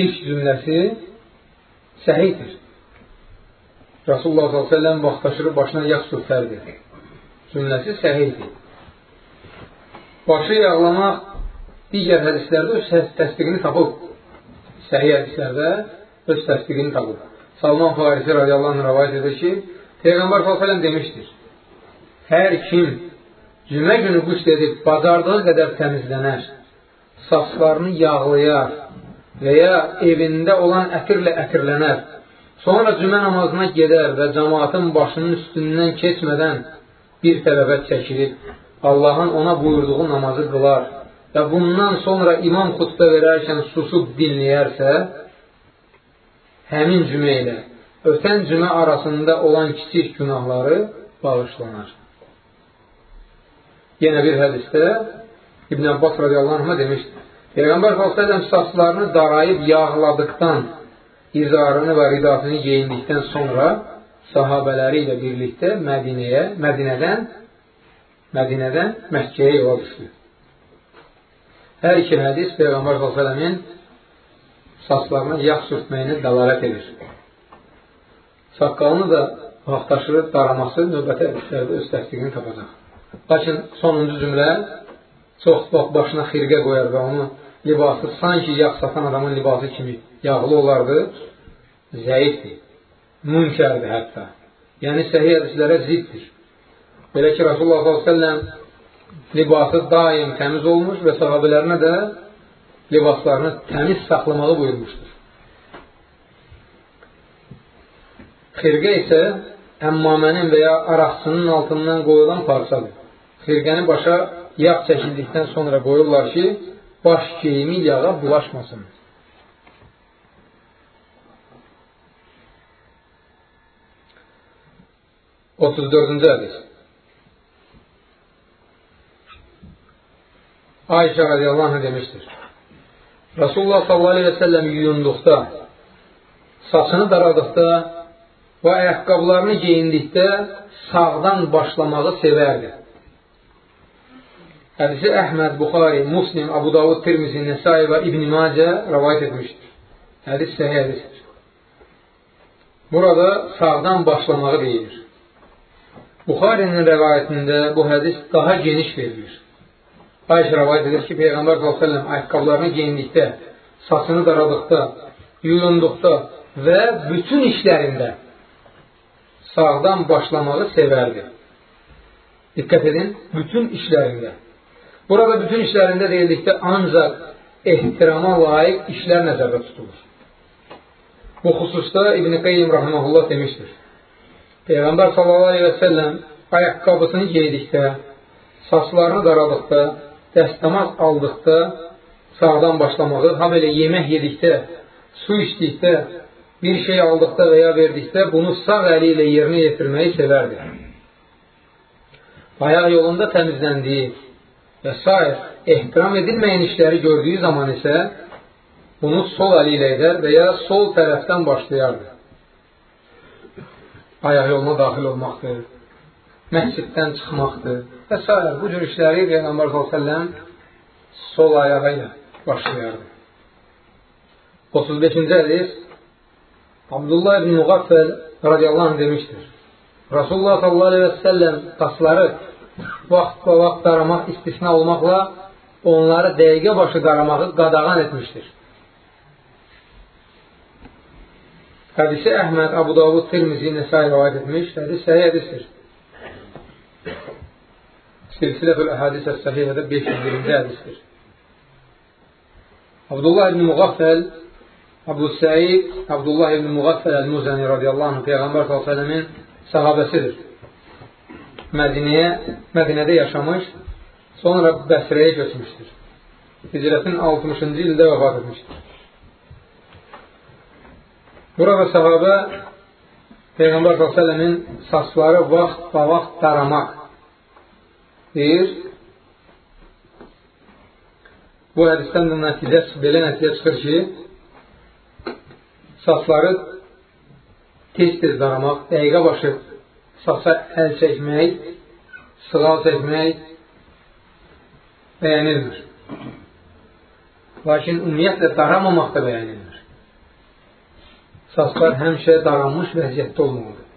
ilk cümləsi səhiydir. Rasulullah s.ə.v vaxtaşırı başına yağ sürtərdi. Cümləsi səhiydir. Başı yağlamaq digər hədislərdə öz təsdiqini tapıb. Səhiyyə hədislərdə öz təsdiqini tapıb. Salman Farisi radiyallahu anh rəvayət edir ki, Peyğəmbər s.ə.v demişdir, hər kim cümə günü qüsl edib bacardığı qədər təmizlənər, saçlarını yağlayar və ya evində olan ətirlə ətirlənər, sonra cümə namazına gedər və cəmaatın başının üstündən keçmədən bir tələbət çəkilib, Allahın ona buyurduğu namazı qılar və bundan sonra imam xutbə verərkən susub dinləyərsə, həmin cümə ilə ötən cümə arasında olan kiçik günahları bağışlanar. Yenə bir hədisdə İbn Abbas radiyallahu anh'a demişdir. Peyğəmbər s.ə.v saçlarını darayıb yağladıqdan, izarını və ridasını geyindikdən sonra sahabələri ilə birlikdə Mədinəyə, Mədinədən Mədinədən Məkkəyə yola düşdü. Hər iki hədis Peyğəmbər s.ə.v-in saçlarına yağ sürtməyini dəlalət edir. Saqqalını da vaxtaşırı daraması növbəti hədislərdə öz təsdiqini tapacaq. Lakin sonuncu cümlə çox vaxt başına xirqə qoyar və onu libası sanki yağ satan adamın libası kimi yağlı olardı, zəifdir, münkərdir hətta. Yəni səhiyyə hədislərə ziddir. Belə ki, Rasulullah s.ə.v libası daim təmiz olmuş və sahabələrinə də libaslarını təmiz saxlamağı buyurmuşdur. Xirqə isə əmmamənin və ya araqçının altından qoyulan parçadır. Xirqəni başa yağ çəkildikdən sonra qoyurlar ki, baş geyimi yağa bulaşmasın. Otuz dördüncü hədis. Ayşə radiyallahu anh demişdir. Rasulullah səlləm yuyunduqda, saçını daradıqda və ayaqqabılarını geyindikdə sağdan başlamağı sevərdi. Hədisi Əhməd, Buxari, Muslim, Abu Davud, Tirmizi, Nəsai və İbn-i Macə rəvayət etmişdir. Hədis səhih hədisdir. Burada sağdan başlamağı deyilir. Buxarinin rəvayətində bu hədis daha geniş verilir. Ayşə rəvayət edir ki, Peyğəmbər s.ə.v ayaqqabılarını geyindikdə, saçını daradıqda, yuyunduqda və bütün işlərində sağdan başlamağı sevərdi. Diqqət edin, bütün işlərində. Burada bütün işlərində deyildikdə ancaq ehtirama layiq işlər nəzərdə tutulur. Bu xüsusda İbn-i Qeyyim Rahmanullah demişdir. Peyğəmbər s.ə.v ayaqqabısını geydikdə, saçlarını daradıqda, dəstəmaz aldıqda sağdan başlamağı, ha belə yemək yedikdə, su içdikdə, bir şey aldıqda və ya verdikdə bunu sağ əli ilə yerinə yetirməyi sevərdi. Ayaq yolunda təmizləndiyi və s. ehtiram edilməyən işləri gördüyü zaman isə bunu sol əli ilə edər və ya sol tərəfdən başlayardı. Ayaq yoluna daxil olmaqdır, məsciddən çıxmaqdır və s. Bu cür işləri Peyğəmbər s.ə.v sol ayağı ilə başlayardı. 35-ci hədis Abdullah ibn Muqaffəl radiyallahu anh demişdir. Rasulullah sallallahu aleyhi və səlləm tasları vaxt və vaxt daramaq istisna olmaqla onları dəqiqə başı daramağı qadağan etmişdir. Hədisi Əhməd, Abu Davud, Tirmizi, Nəsai rivayət etmiş. Hədis səhih hədisdir. Silsilə-ül Əhadis Əs-Səhiyədə 501-ci hədisdir. Abdullah ibn Muğaffəl Abu Səid Abdullah ibn Muğaffəl Əl-Muzəni radiyallahu anh Peyğəmbər s.ə.v-in sahabəsidir. Mədinəyə, Mədinədə yaşamış, sonra Bəsrəyə köçmüşdür. Hicrətin 60-cı ildə vəfat etmişdir. Burada sahabə Peyğəmbər s.ə.v-in saçları vaxt və vaxt daramaq deyir. Bu hədisdən də nəticə, belə nəticə çıxır ki, saçları tez-tez daramaq, dəqiqə başı saça əl çəkmək, sığal çəkmək bəyənilmir. Lakin ümumiyyətlə daramamaq da bəyənilmir. Saçlar həmişə daranmış vəziyyətdə olmalıdır.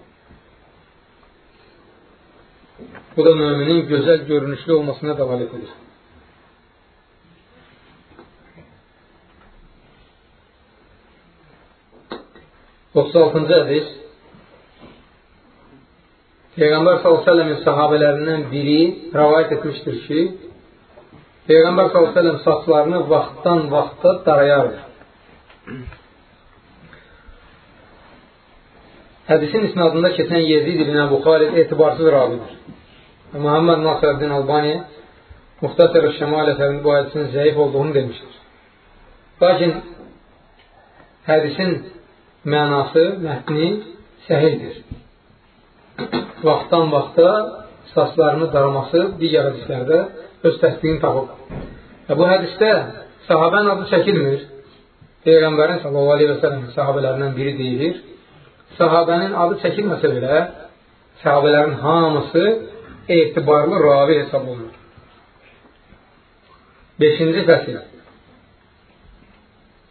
Bu da müminin gözəl görünüşlü olmasına dəvalət edir. 36-cı hədis Peyğəmbər s.ə.v-in sahabələrindən biri rəvayət etmişdir ki, Peyğəmbər s.ə.v saçlarını vaxtdan vaxta darayardır. Hədisin isnadında keçən Yezid ibn Əbu Xalid etibarsız ravidir. Muhammed Nasrəddin Albani Muxtasar-ı Şəmal əsərində bu hədisin zəif olduğunu demişdir. Lakin hədisin mənası, mətni səhildir. Vaxtdan vaxta saçlarını daraması digər hədislərdə öz təsdiqini tapıb. Və bu hədisdə sahabənin adı çəkilmir. Peyğəmbərin sallallahu aleyhi və sələm sahabələrindən biri deyilir. Sahabənin adı çəkilməsə belə, sahabələrin hamısı etibarlı ravi hesab olunur. Beşinci fəsil.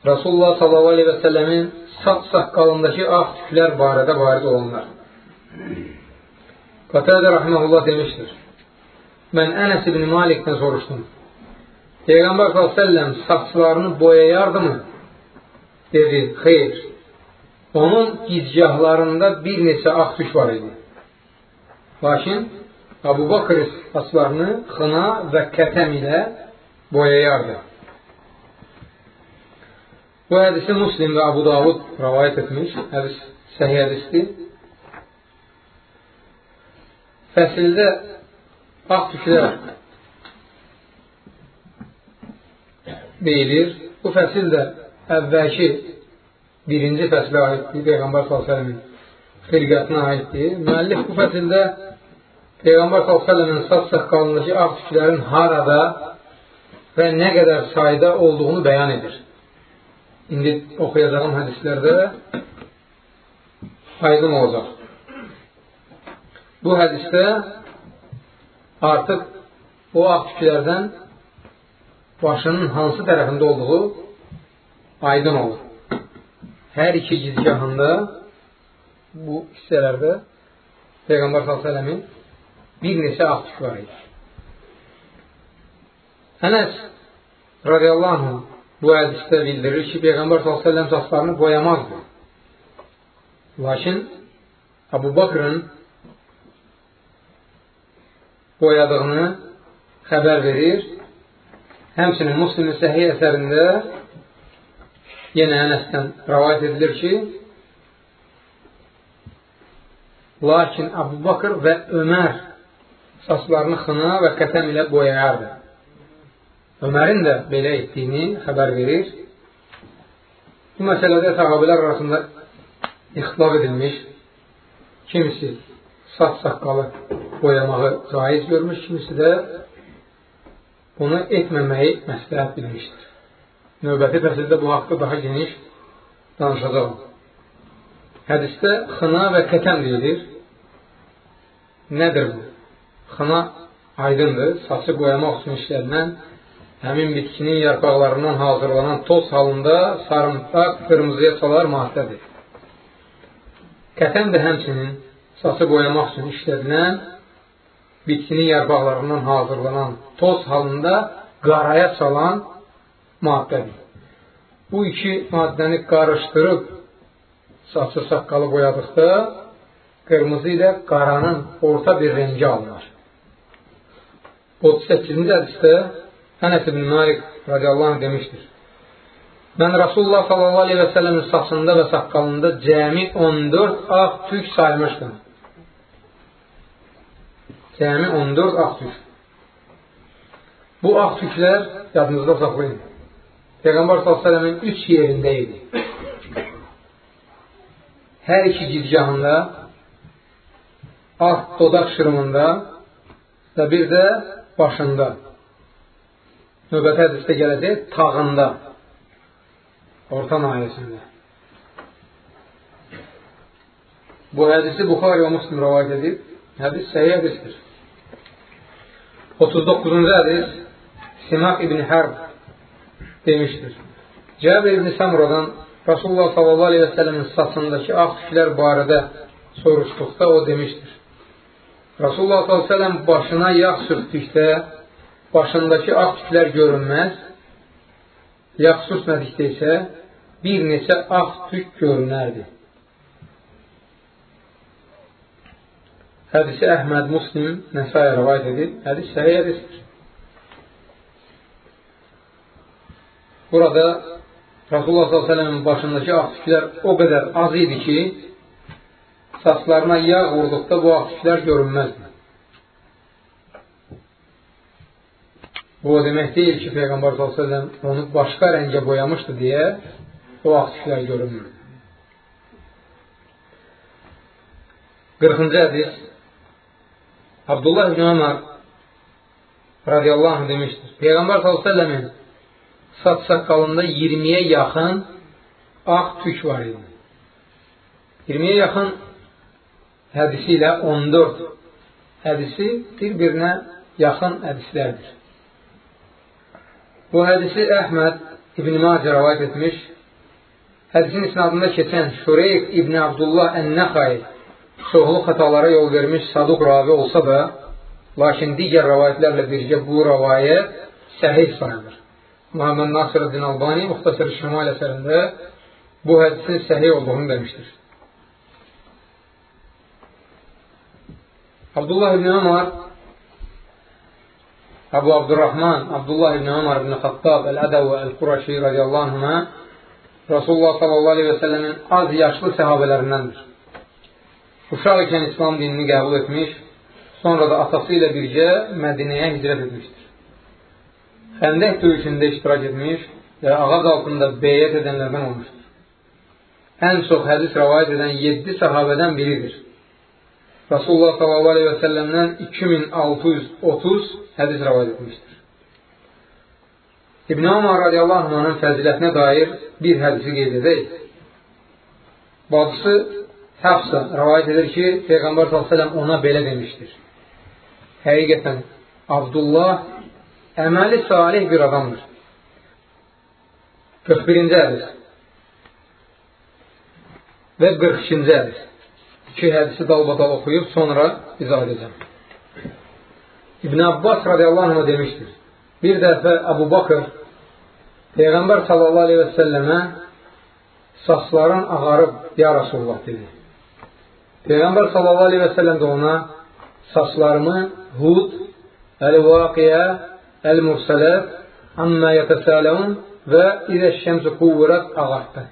Rasulullah sallallahu aleyhi və səlləmin saç saqqalındakı ağ tüklər barədə varid olanlar. Qatədə rəhməhullah demişdir. Mən Ənəs ibn Malikdən soruşdum. Peyğəmbər s.ə.v saçlarını boyayardımı? Dedi, xeyr. Onun gizgahlarında bir neçə ağ tük var idi. Lakin Abu Bakr saçlarını xına və kətəm ilə boyayardı. Bu hədisi Muslim və Abu Davud rəvayət etmiş. Hədis səhih hədisdir. Fəsildə ağ tüklər deyilir. Bu fəsil də əvvəlki birinci fəslə aiddir. Peyğəmbər s.ə.v-in xilqətinə aiddir. Müəllif bu fəsildə Peyğəmbər s.ə.v-in saç saqqalındakı ağ tüklərin harada və nə qədər sayda olduğunu bəyan edir indi oxuyacağım hədislərdə aydın olacaq. Bu hədisdə artıq o ağ tüklərdən başının hansı tərəfində olduğu aydın olur. Hər iki gizgahında bu hissələrdə Peyğəmbər s.ə.v-in bir neçə ağ tük var idi. Ənəs radiyallahu anh bu hədisdə bildirir ki, Peyğəmbər s.ə.v saçlarını boyamazdı. Lakin Abu Bakrın boyadığını xəbər verir. Həmçinin Muslimin səhiyyə əsərində yenə Ənəsdən rəvayət edilir ki, lakin Abu Bakr və Ömər saçlarını xına və qətəm ilə boyayardı. Ömərin də belə etdiyini xəbər verir. Bu məsələdə sahabələr arasında ixtilaf edilmiş. Kimisi saç saqqalı boyamağı caiz görmüş, kimisi də bunu etməməyi məsləhət bilmişdir. Növbəti fəsildə bu haqda daha geniş danışacaq. Hədisdə xına və kətəm deyilir. Nədir bu? Xına aydındır, saçı boyamaq üçün işlənilən həmin bitkinin yarpaqlarından hazırlanan toz halında sarımsaq qırmızıya salar maddədir. Kətən də həmçinin saçı boyamaq üçün işlədilən bitkinin yarpaqlarından hazırlanan toz halında qaraya salan maddədir. Bu iki maddəni qarışdırıb saçı saqqalı boyadıqda qırmızı ilə qaranın orta bir rengi alınır. 38-ci hədisdə Ənəs ibn Malik radiyallahu anh demişdir. Mən Rasulullah sallallahu aleyhi və səlləmin saçında və saqqalında cəmi 14 ağ tük saymışdım. Cəmi 14 ağ tük. Bu ağ tüklər, yadınızda saxlayın, Peyğəmbər s.ə.v-in üç yerində idi. Hər iki gicgahında, ağ dodaq şırımında və bir də başında. Növbəti hədisdə gələcək, tağında, orta nahiyəsində. Bu hədisi Buxari və Muslim rəvayət edib. Hədis səhiyyə hədisdir. 39-cu hədis Simaq ibn Hərb demişdir. Cəbir ibn Samuradan Rasulullah sallallahu aleyhi və sələmin saçındakı ağ tüklər barədə soruşduqda o demişdir. Rasulullah sələm başına yağ sürtdükdə başındakı ağ tüklər görünməz, yağ sürtmədikdə isə bir neçə ağ tük görünərdi. Hədisi Əhməd Muslim Nəsai rəvayət edib. Hədis səhiyyə hədisdir. Burada Rasulullah s.ə.v-in başındakı axtüklər o qədər az idi ki, saçlarına yağ vurduqda bu axtüklər görünməzdi. Bu o demək deyil ki, Peyğəmbər s.ə.v onu başqa rəngə boyamışdı deyə o axtüklər görünmür. 40-cı hədis Abdullah ibn Ömər radiyallahu anh demişdir. Peyğəmbər s.ə.v-in saç saqqalında 20-yə yaxın ağ tük var idi. 20-yə yaxın hədisi ilə 14 hədisi bir-birinə yaxın hədislərdir. Bu hədisi Əhməd İbn-i Macə rəvayət etmiş. Hədisin isnadında keçən Şureyq İbn Abdullah Ən-Nəxay çoxlu xətalara yol vermiş saduq ravi olsa da, lakin digər rəvayətlərlə birgə bu rəvayət səhih sayılır. Muhammed Nasırəddin Albani Muxtasar Şəmal əsərində bu hədisin səhih olduğunu demişdir. Abdullah ibn Ömər Abu Abdurrahman Abdullah ibn Ömər ibn Xattab Əl-Ədəv və Əl-Quraşi radiyallahu anhına Rasulullah sallallahu aleyhi və səlləmin az yaşlı səhabələrindəndir. Uşaq ikən İslam dinini qəbul etmiş, sonra da atası ilə birgə Mədinəyə hicrət etmişdir. Xəndək döyüşündə iştirak etmiş və ağac altında beyyət edənlərdən olmuşdur. Ən çox hədis rəvayət edən 7 sahabədən biridir. Rasulullah s.a.v-dən 2630 hədis rəvayət etmişdir. İbn Ömər radiyallahu anh'ın fəzilətinə dair bir hədisi qeyd edək. Bacısı Həfsə rəvayət edir ki, Peyğəmbər s.ə.v ona belə demişdir. Həqiqətən, Abdullah əməli salih bir adamdır. 41-ci hədis və 42-ci hədis. İki hədisi dalbadal oxuyub sonra izah edəcəm. İbn Abbas radiyallahu anh demişdir. Bir dəfə Əbu Bakır Peyğəmbər sallallahu aleyhi və səlləmə saçların ağarıb, ya Rasulullah dedi. Peyğəmbər sallallahu aleyhi və səlləm də ona saçlarımı Hud, Əl-Vaqiyə Əl-Mursələt, Amma yətəsələun və İdə şəmsə quvvurət ağartdı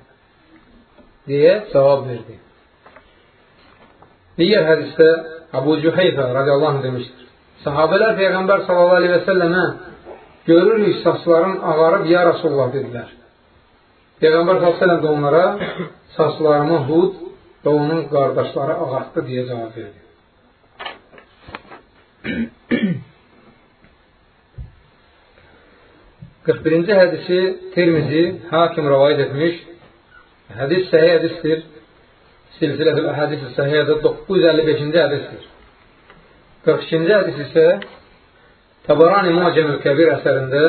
deyə cavab verdi. Digər hədisdə Abu Cüheyfə radiyallahu demişdir. Sahabələr Peyğəmbər sallallahu aleyhi və səlləmə görürük saçların ağarıb ya Rasulullah dedilər. Peyğəmbər sallallahu aleyhi və onlara saçlarımı Hud və onun qardaşları ağartdı deyə cavab verdi. 41-ci hədisi Tirmizi hakim rəvayət etmiş. Hədis səhih hədisdir. Silsilətül hədisi səhiyyədə 955-ci hədisdir. 42-ci hədis isə Tabarani Muacəmül Kəbir əsərində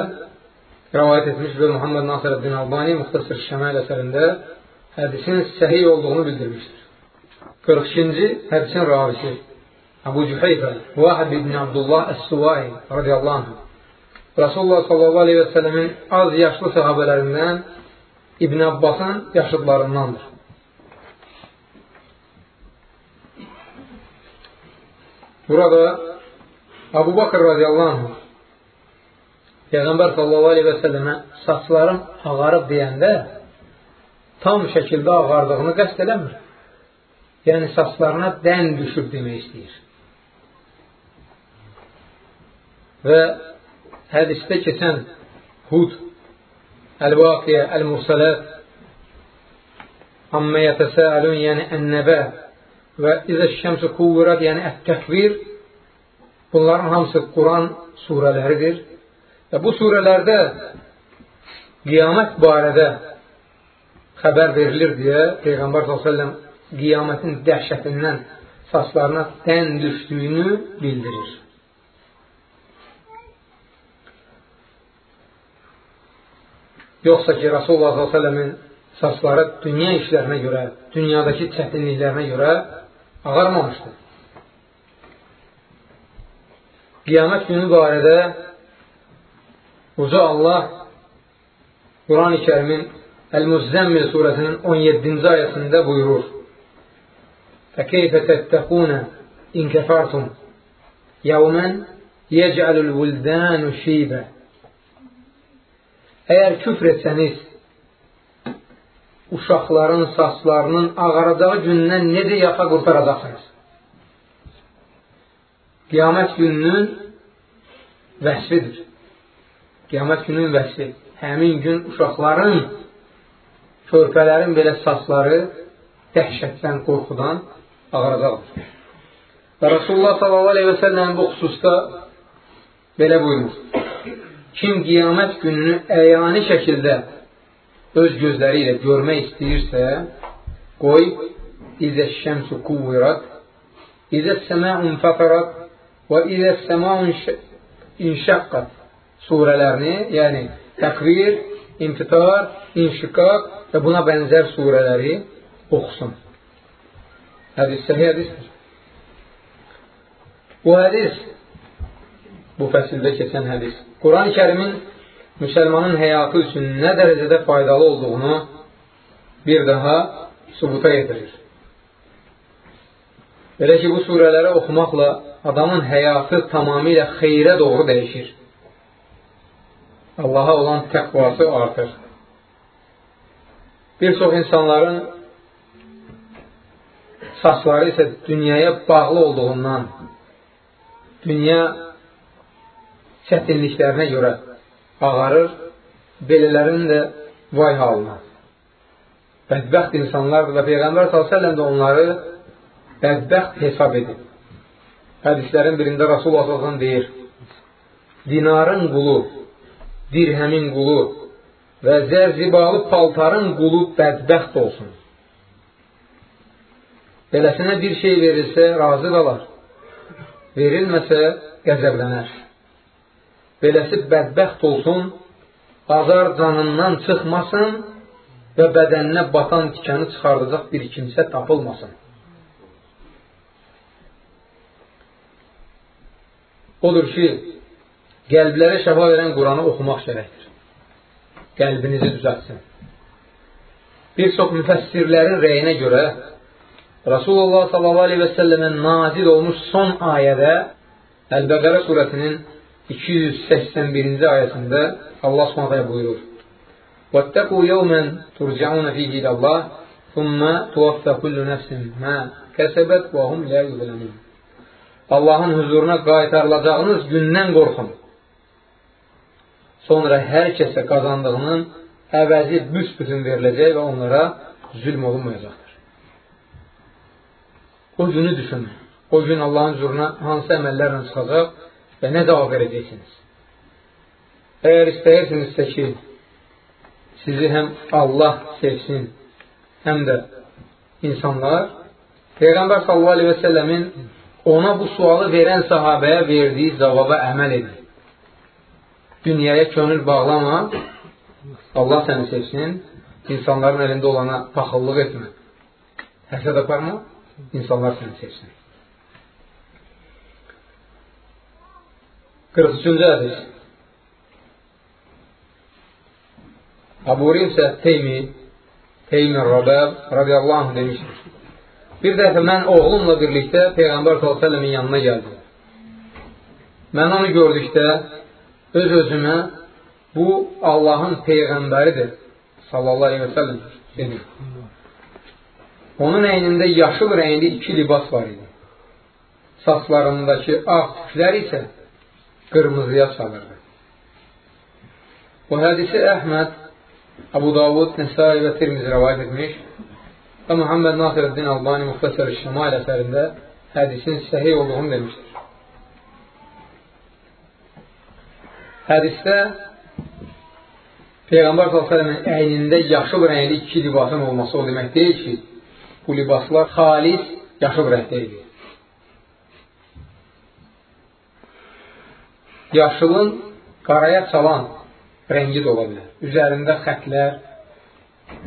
rəvayət etmiş və Muhammed Nasirəddin Albani Muxtasır Şəməl əsərində hədisin səhih olduğunu bildirmişdir. 42-ci hədisin ravisi Əbu Cüheyfə Vahid ibn Abdullah Əs-Suvai radiyallahu anh Rasulullah sallallahu aleyhi və sələmin az yaşlı səhabələrindən İbn Abbasın yaşıdlarındandır. Burada Abu Bakır radiyallahu anh Peyğəmbər sallallahu aleyhi və səlləmə saçlarım ağarıb deyəndə tam şəkildə ağardığını qəst eləmir. Yəni saçlarına dən düşüb demək istəyir. və hədisdə keçən Hud, Əl-Vaqiyə, Əl-Mursələt, Amma yətəsəlun, yəni ən-nəbə və İzə şəmsə kuvvirat, yəni ət-təkvir bunların hamısı Quran surələridir. Və bu surələrdə qiyamət barədə xəbər verilir deyə Peyğəmbər s.ə.v qiyamətin dəhşətindən saçlarına dən düşdüyünü bildirir. Yoxsa ki, Rasulullah s.ə.v-in saçları dünya işlərinə görə, dünyadakı çətinliklərinə görə ağarmamışdır. Qiyamət günü barədə Uca Allah Quran-ı kərimin Əl-Muzzəmmil surəsinin 17-ci ayəsində buyurur فَكَيْفَ تَتَّقُونَ إِنْ كَفَرْتُمْ يَوْمًا يَجْعَلُ الْوُلْدَانُ شِيبًا Əgər küfr etsəniz, uşaqların saçlarının ağaracağı gündən necə yaxa qurtaracaqsınız? Qiyamət gününün vəsfidir. Qiyamət gününün vəsfi. Həmin gün uşaqların, körpələrin belə saçları dəhşətdən, qorxudan ağaracaqdır. Və Rasulullah s.a.v. bu xüsusda belə buyurur. Kim qiyamət gününü əyani şəkildə öz gözləri ilə görmək istəyirsə, qoy İzə şəmsu kuvvirat, İzə səməun fəqarat və İzə səmaun inşəqqat surələrini, yəni təqvir, infitar, inşiqaq və buna bənzər surələri oxusun. Hədis səhih hədisdir. Bu hədis, bu fəsildə keçən hədis, Quran-ı kərimin müsəlmanın həyatı üçün nə dərəcədə faydalı olduğunu bir daha subuta yetirir. Belə ki, bu surələri oxumaqla adamın həyatı tamamilə xeyrə doğru dəyişir. Allaha olan təqvası artır. Bir çox insanların saçları isə dünyaya bağlı olduğundan, dünya çətinliklərinə görə ağarır, belələrinin də vay halına. Bədbəxt insanlardır və Peyğəmbər s.ə.v də onları bədbəxt hesab edib. Hədislərin birində Rasulullah s.ə.v deyir, dinarın qulu, dirhəmin qulu və zərzibalı paltarın qulu bədbəxt olsun. Beləsinə bir şey verilsə, razı qalar. Verilməsə, qəzəblənər. Beləsi bədbəxt olsun, azar canından çıxmasın və bədəninə batan tikəni çıxardacaq bir kimsə tapılmasın. Odur ki, qəlblərə şəfa verən Quranı oxumaq gərəkdir. Qəlbinizi düzəltsin. Bir çox müfəssirlərin rəyinə görə Rasulullah s.a.v. nazil olmuş son ayədə Əl-Bəqərə surəsinin 281-ci ayəsində Allah Subhanahu buyurur: "Vettaqu yawman turcaun fihi ila Allah, thumma tuwaffa kullu nefsin ma kasabat və hum la yuzlamun." Allahın huzuruna qaytarılacağınız gündən qorxun. Sonra hər kəsə qazandığının əvəzi büsbütün veriləcək və onlara zülm olunmayacaqdır. O günü düşünün. O gün Allahın huzuruna hansı əməllərlə çıxacaq və nə cavab verəcəksiniz? Əgər istəyirsinizsə ki, sizi həm Allah sevsin, həm də insanlar, Peyğəmbər sallallahu aleyhi və səlləmin ona bu sualı verən sahabəyə verdiyi cavaba əməl edin. Dünyaya könül bağlama, Allah səni sevsin, insanların əlində olana paxıllıq etmə. Həsəd aparma, insanlar səni sevsin. 43-cü hədis Abu Rimsə Teymi Teymi Rabəb radiyallahu demişdir. Bir dəfə mən oğlumla birlikdə Peyğəmbər s.ə.v-in yanına gəldim. Mən onu gördükdə öz-özümə bu Allahın Peyğəmbəridir sallallahu aleyhi və səlləm dedim. Onun əynində yaşıl rəngli iki libas var idi. Saçlarındakı ağ tüklər isə qırmızıya salırdı. Bu hədisi Əhməd, Abu Davud, Nəsai və Tirmiz rəvayət etmiş və Muhammed Nasiruddin Albani Muxtasar-ı Şimal əsərində hədisin səhih olduğunu demişdir. Hədisdə Peyğəmbər s.ə.v-in əynində yaşıl rəngli iki libasın olması o demək deyil ki, bu libaslar xalis yaşıl rəngdə idi. Yaşılın qaraya çalan rəngi də ola bilər. Üzərində xətlər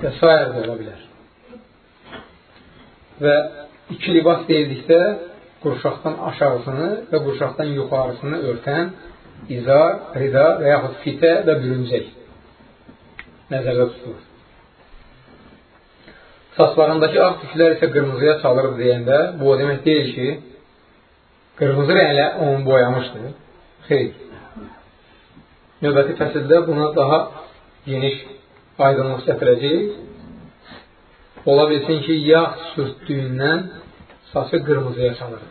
və s. də ola bilər. Və iki libas deyildikdə qurşaqdan aşağısını və qurşaqdan yuxarısını örtən izar, rida və yaxud fitə və bürüncək nəzərdə tutulur. Saçlarındakı ağ tüklər isə qırmızıya çalırdı deyəndə, bu o demək deyil ki, qırmızı rənglə onu boyamışdır. Xeyr. Növbəti fəsildə buna daha geniş aydınlıq gətirəcək. Ola bilsin ki, yağ sürtdüyündən saçı qırmızıya çalır.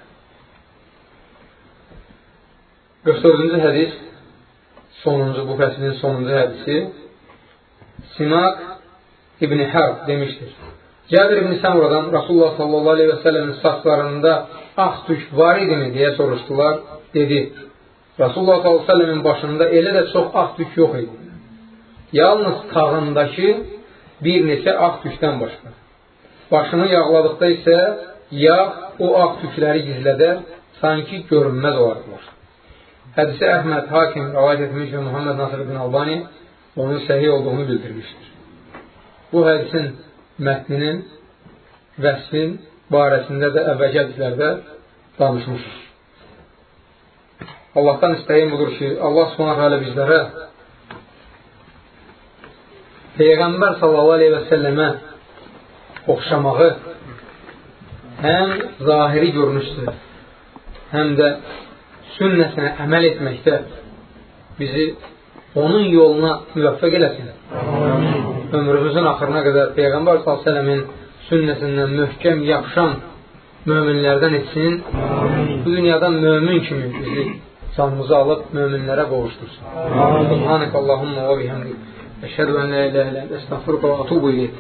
44-cü hədis sonuncu, bu fəslin sonuncu hədisi Simak İbn-i Hərb demişdir. Cəbir ibn Səmuradan Rasulullah sallallahu aleyhi və səlləmin saçlarında ağ tük var idimi deyə soruşdular. Dedi, Rasulullah səlləmin başında elə də çox ağ tük yox idi. Yalnız tağındakı bir neçə ağ tükdən başqa. Başını yağladıqda isə yağ o ağ tükləri gizlədər, sanki görünməz olardılar. Hədisi Əhməd Hakim rəvayət etmiş və Muhammed Nasir ibn Albani onun səhih olduğunu bildirmişdir. Bu hədisin mətninin vəsfin barəsində də əvvəlki hədislərdə danışmışdır. Allahdan istəyim budur ki, Allah subhanət hələ bizlərə Peyğəmbər sallallahu aleyhi və səlləmə oxşamağı həm zahiri görünüşdür, həm də sünnəsinə əməl etməkdə bizi onun yoluna müvəffəq eləsin. Ömrümüzün axırına qədər Peyğəmbər s.ə.v-in sünnəsindən möhkəm yapışan möminlərdən etsin. Bu dünyadan mömin kimi bizi canımızı alıb möminlərə qovuştursun. Subhanək Allahumma və bihəmdik. Əşhədu ən la iləhə ilə əstəğfurqa və atubu iləyik.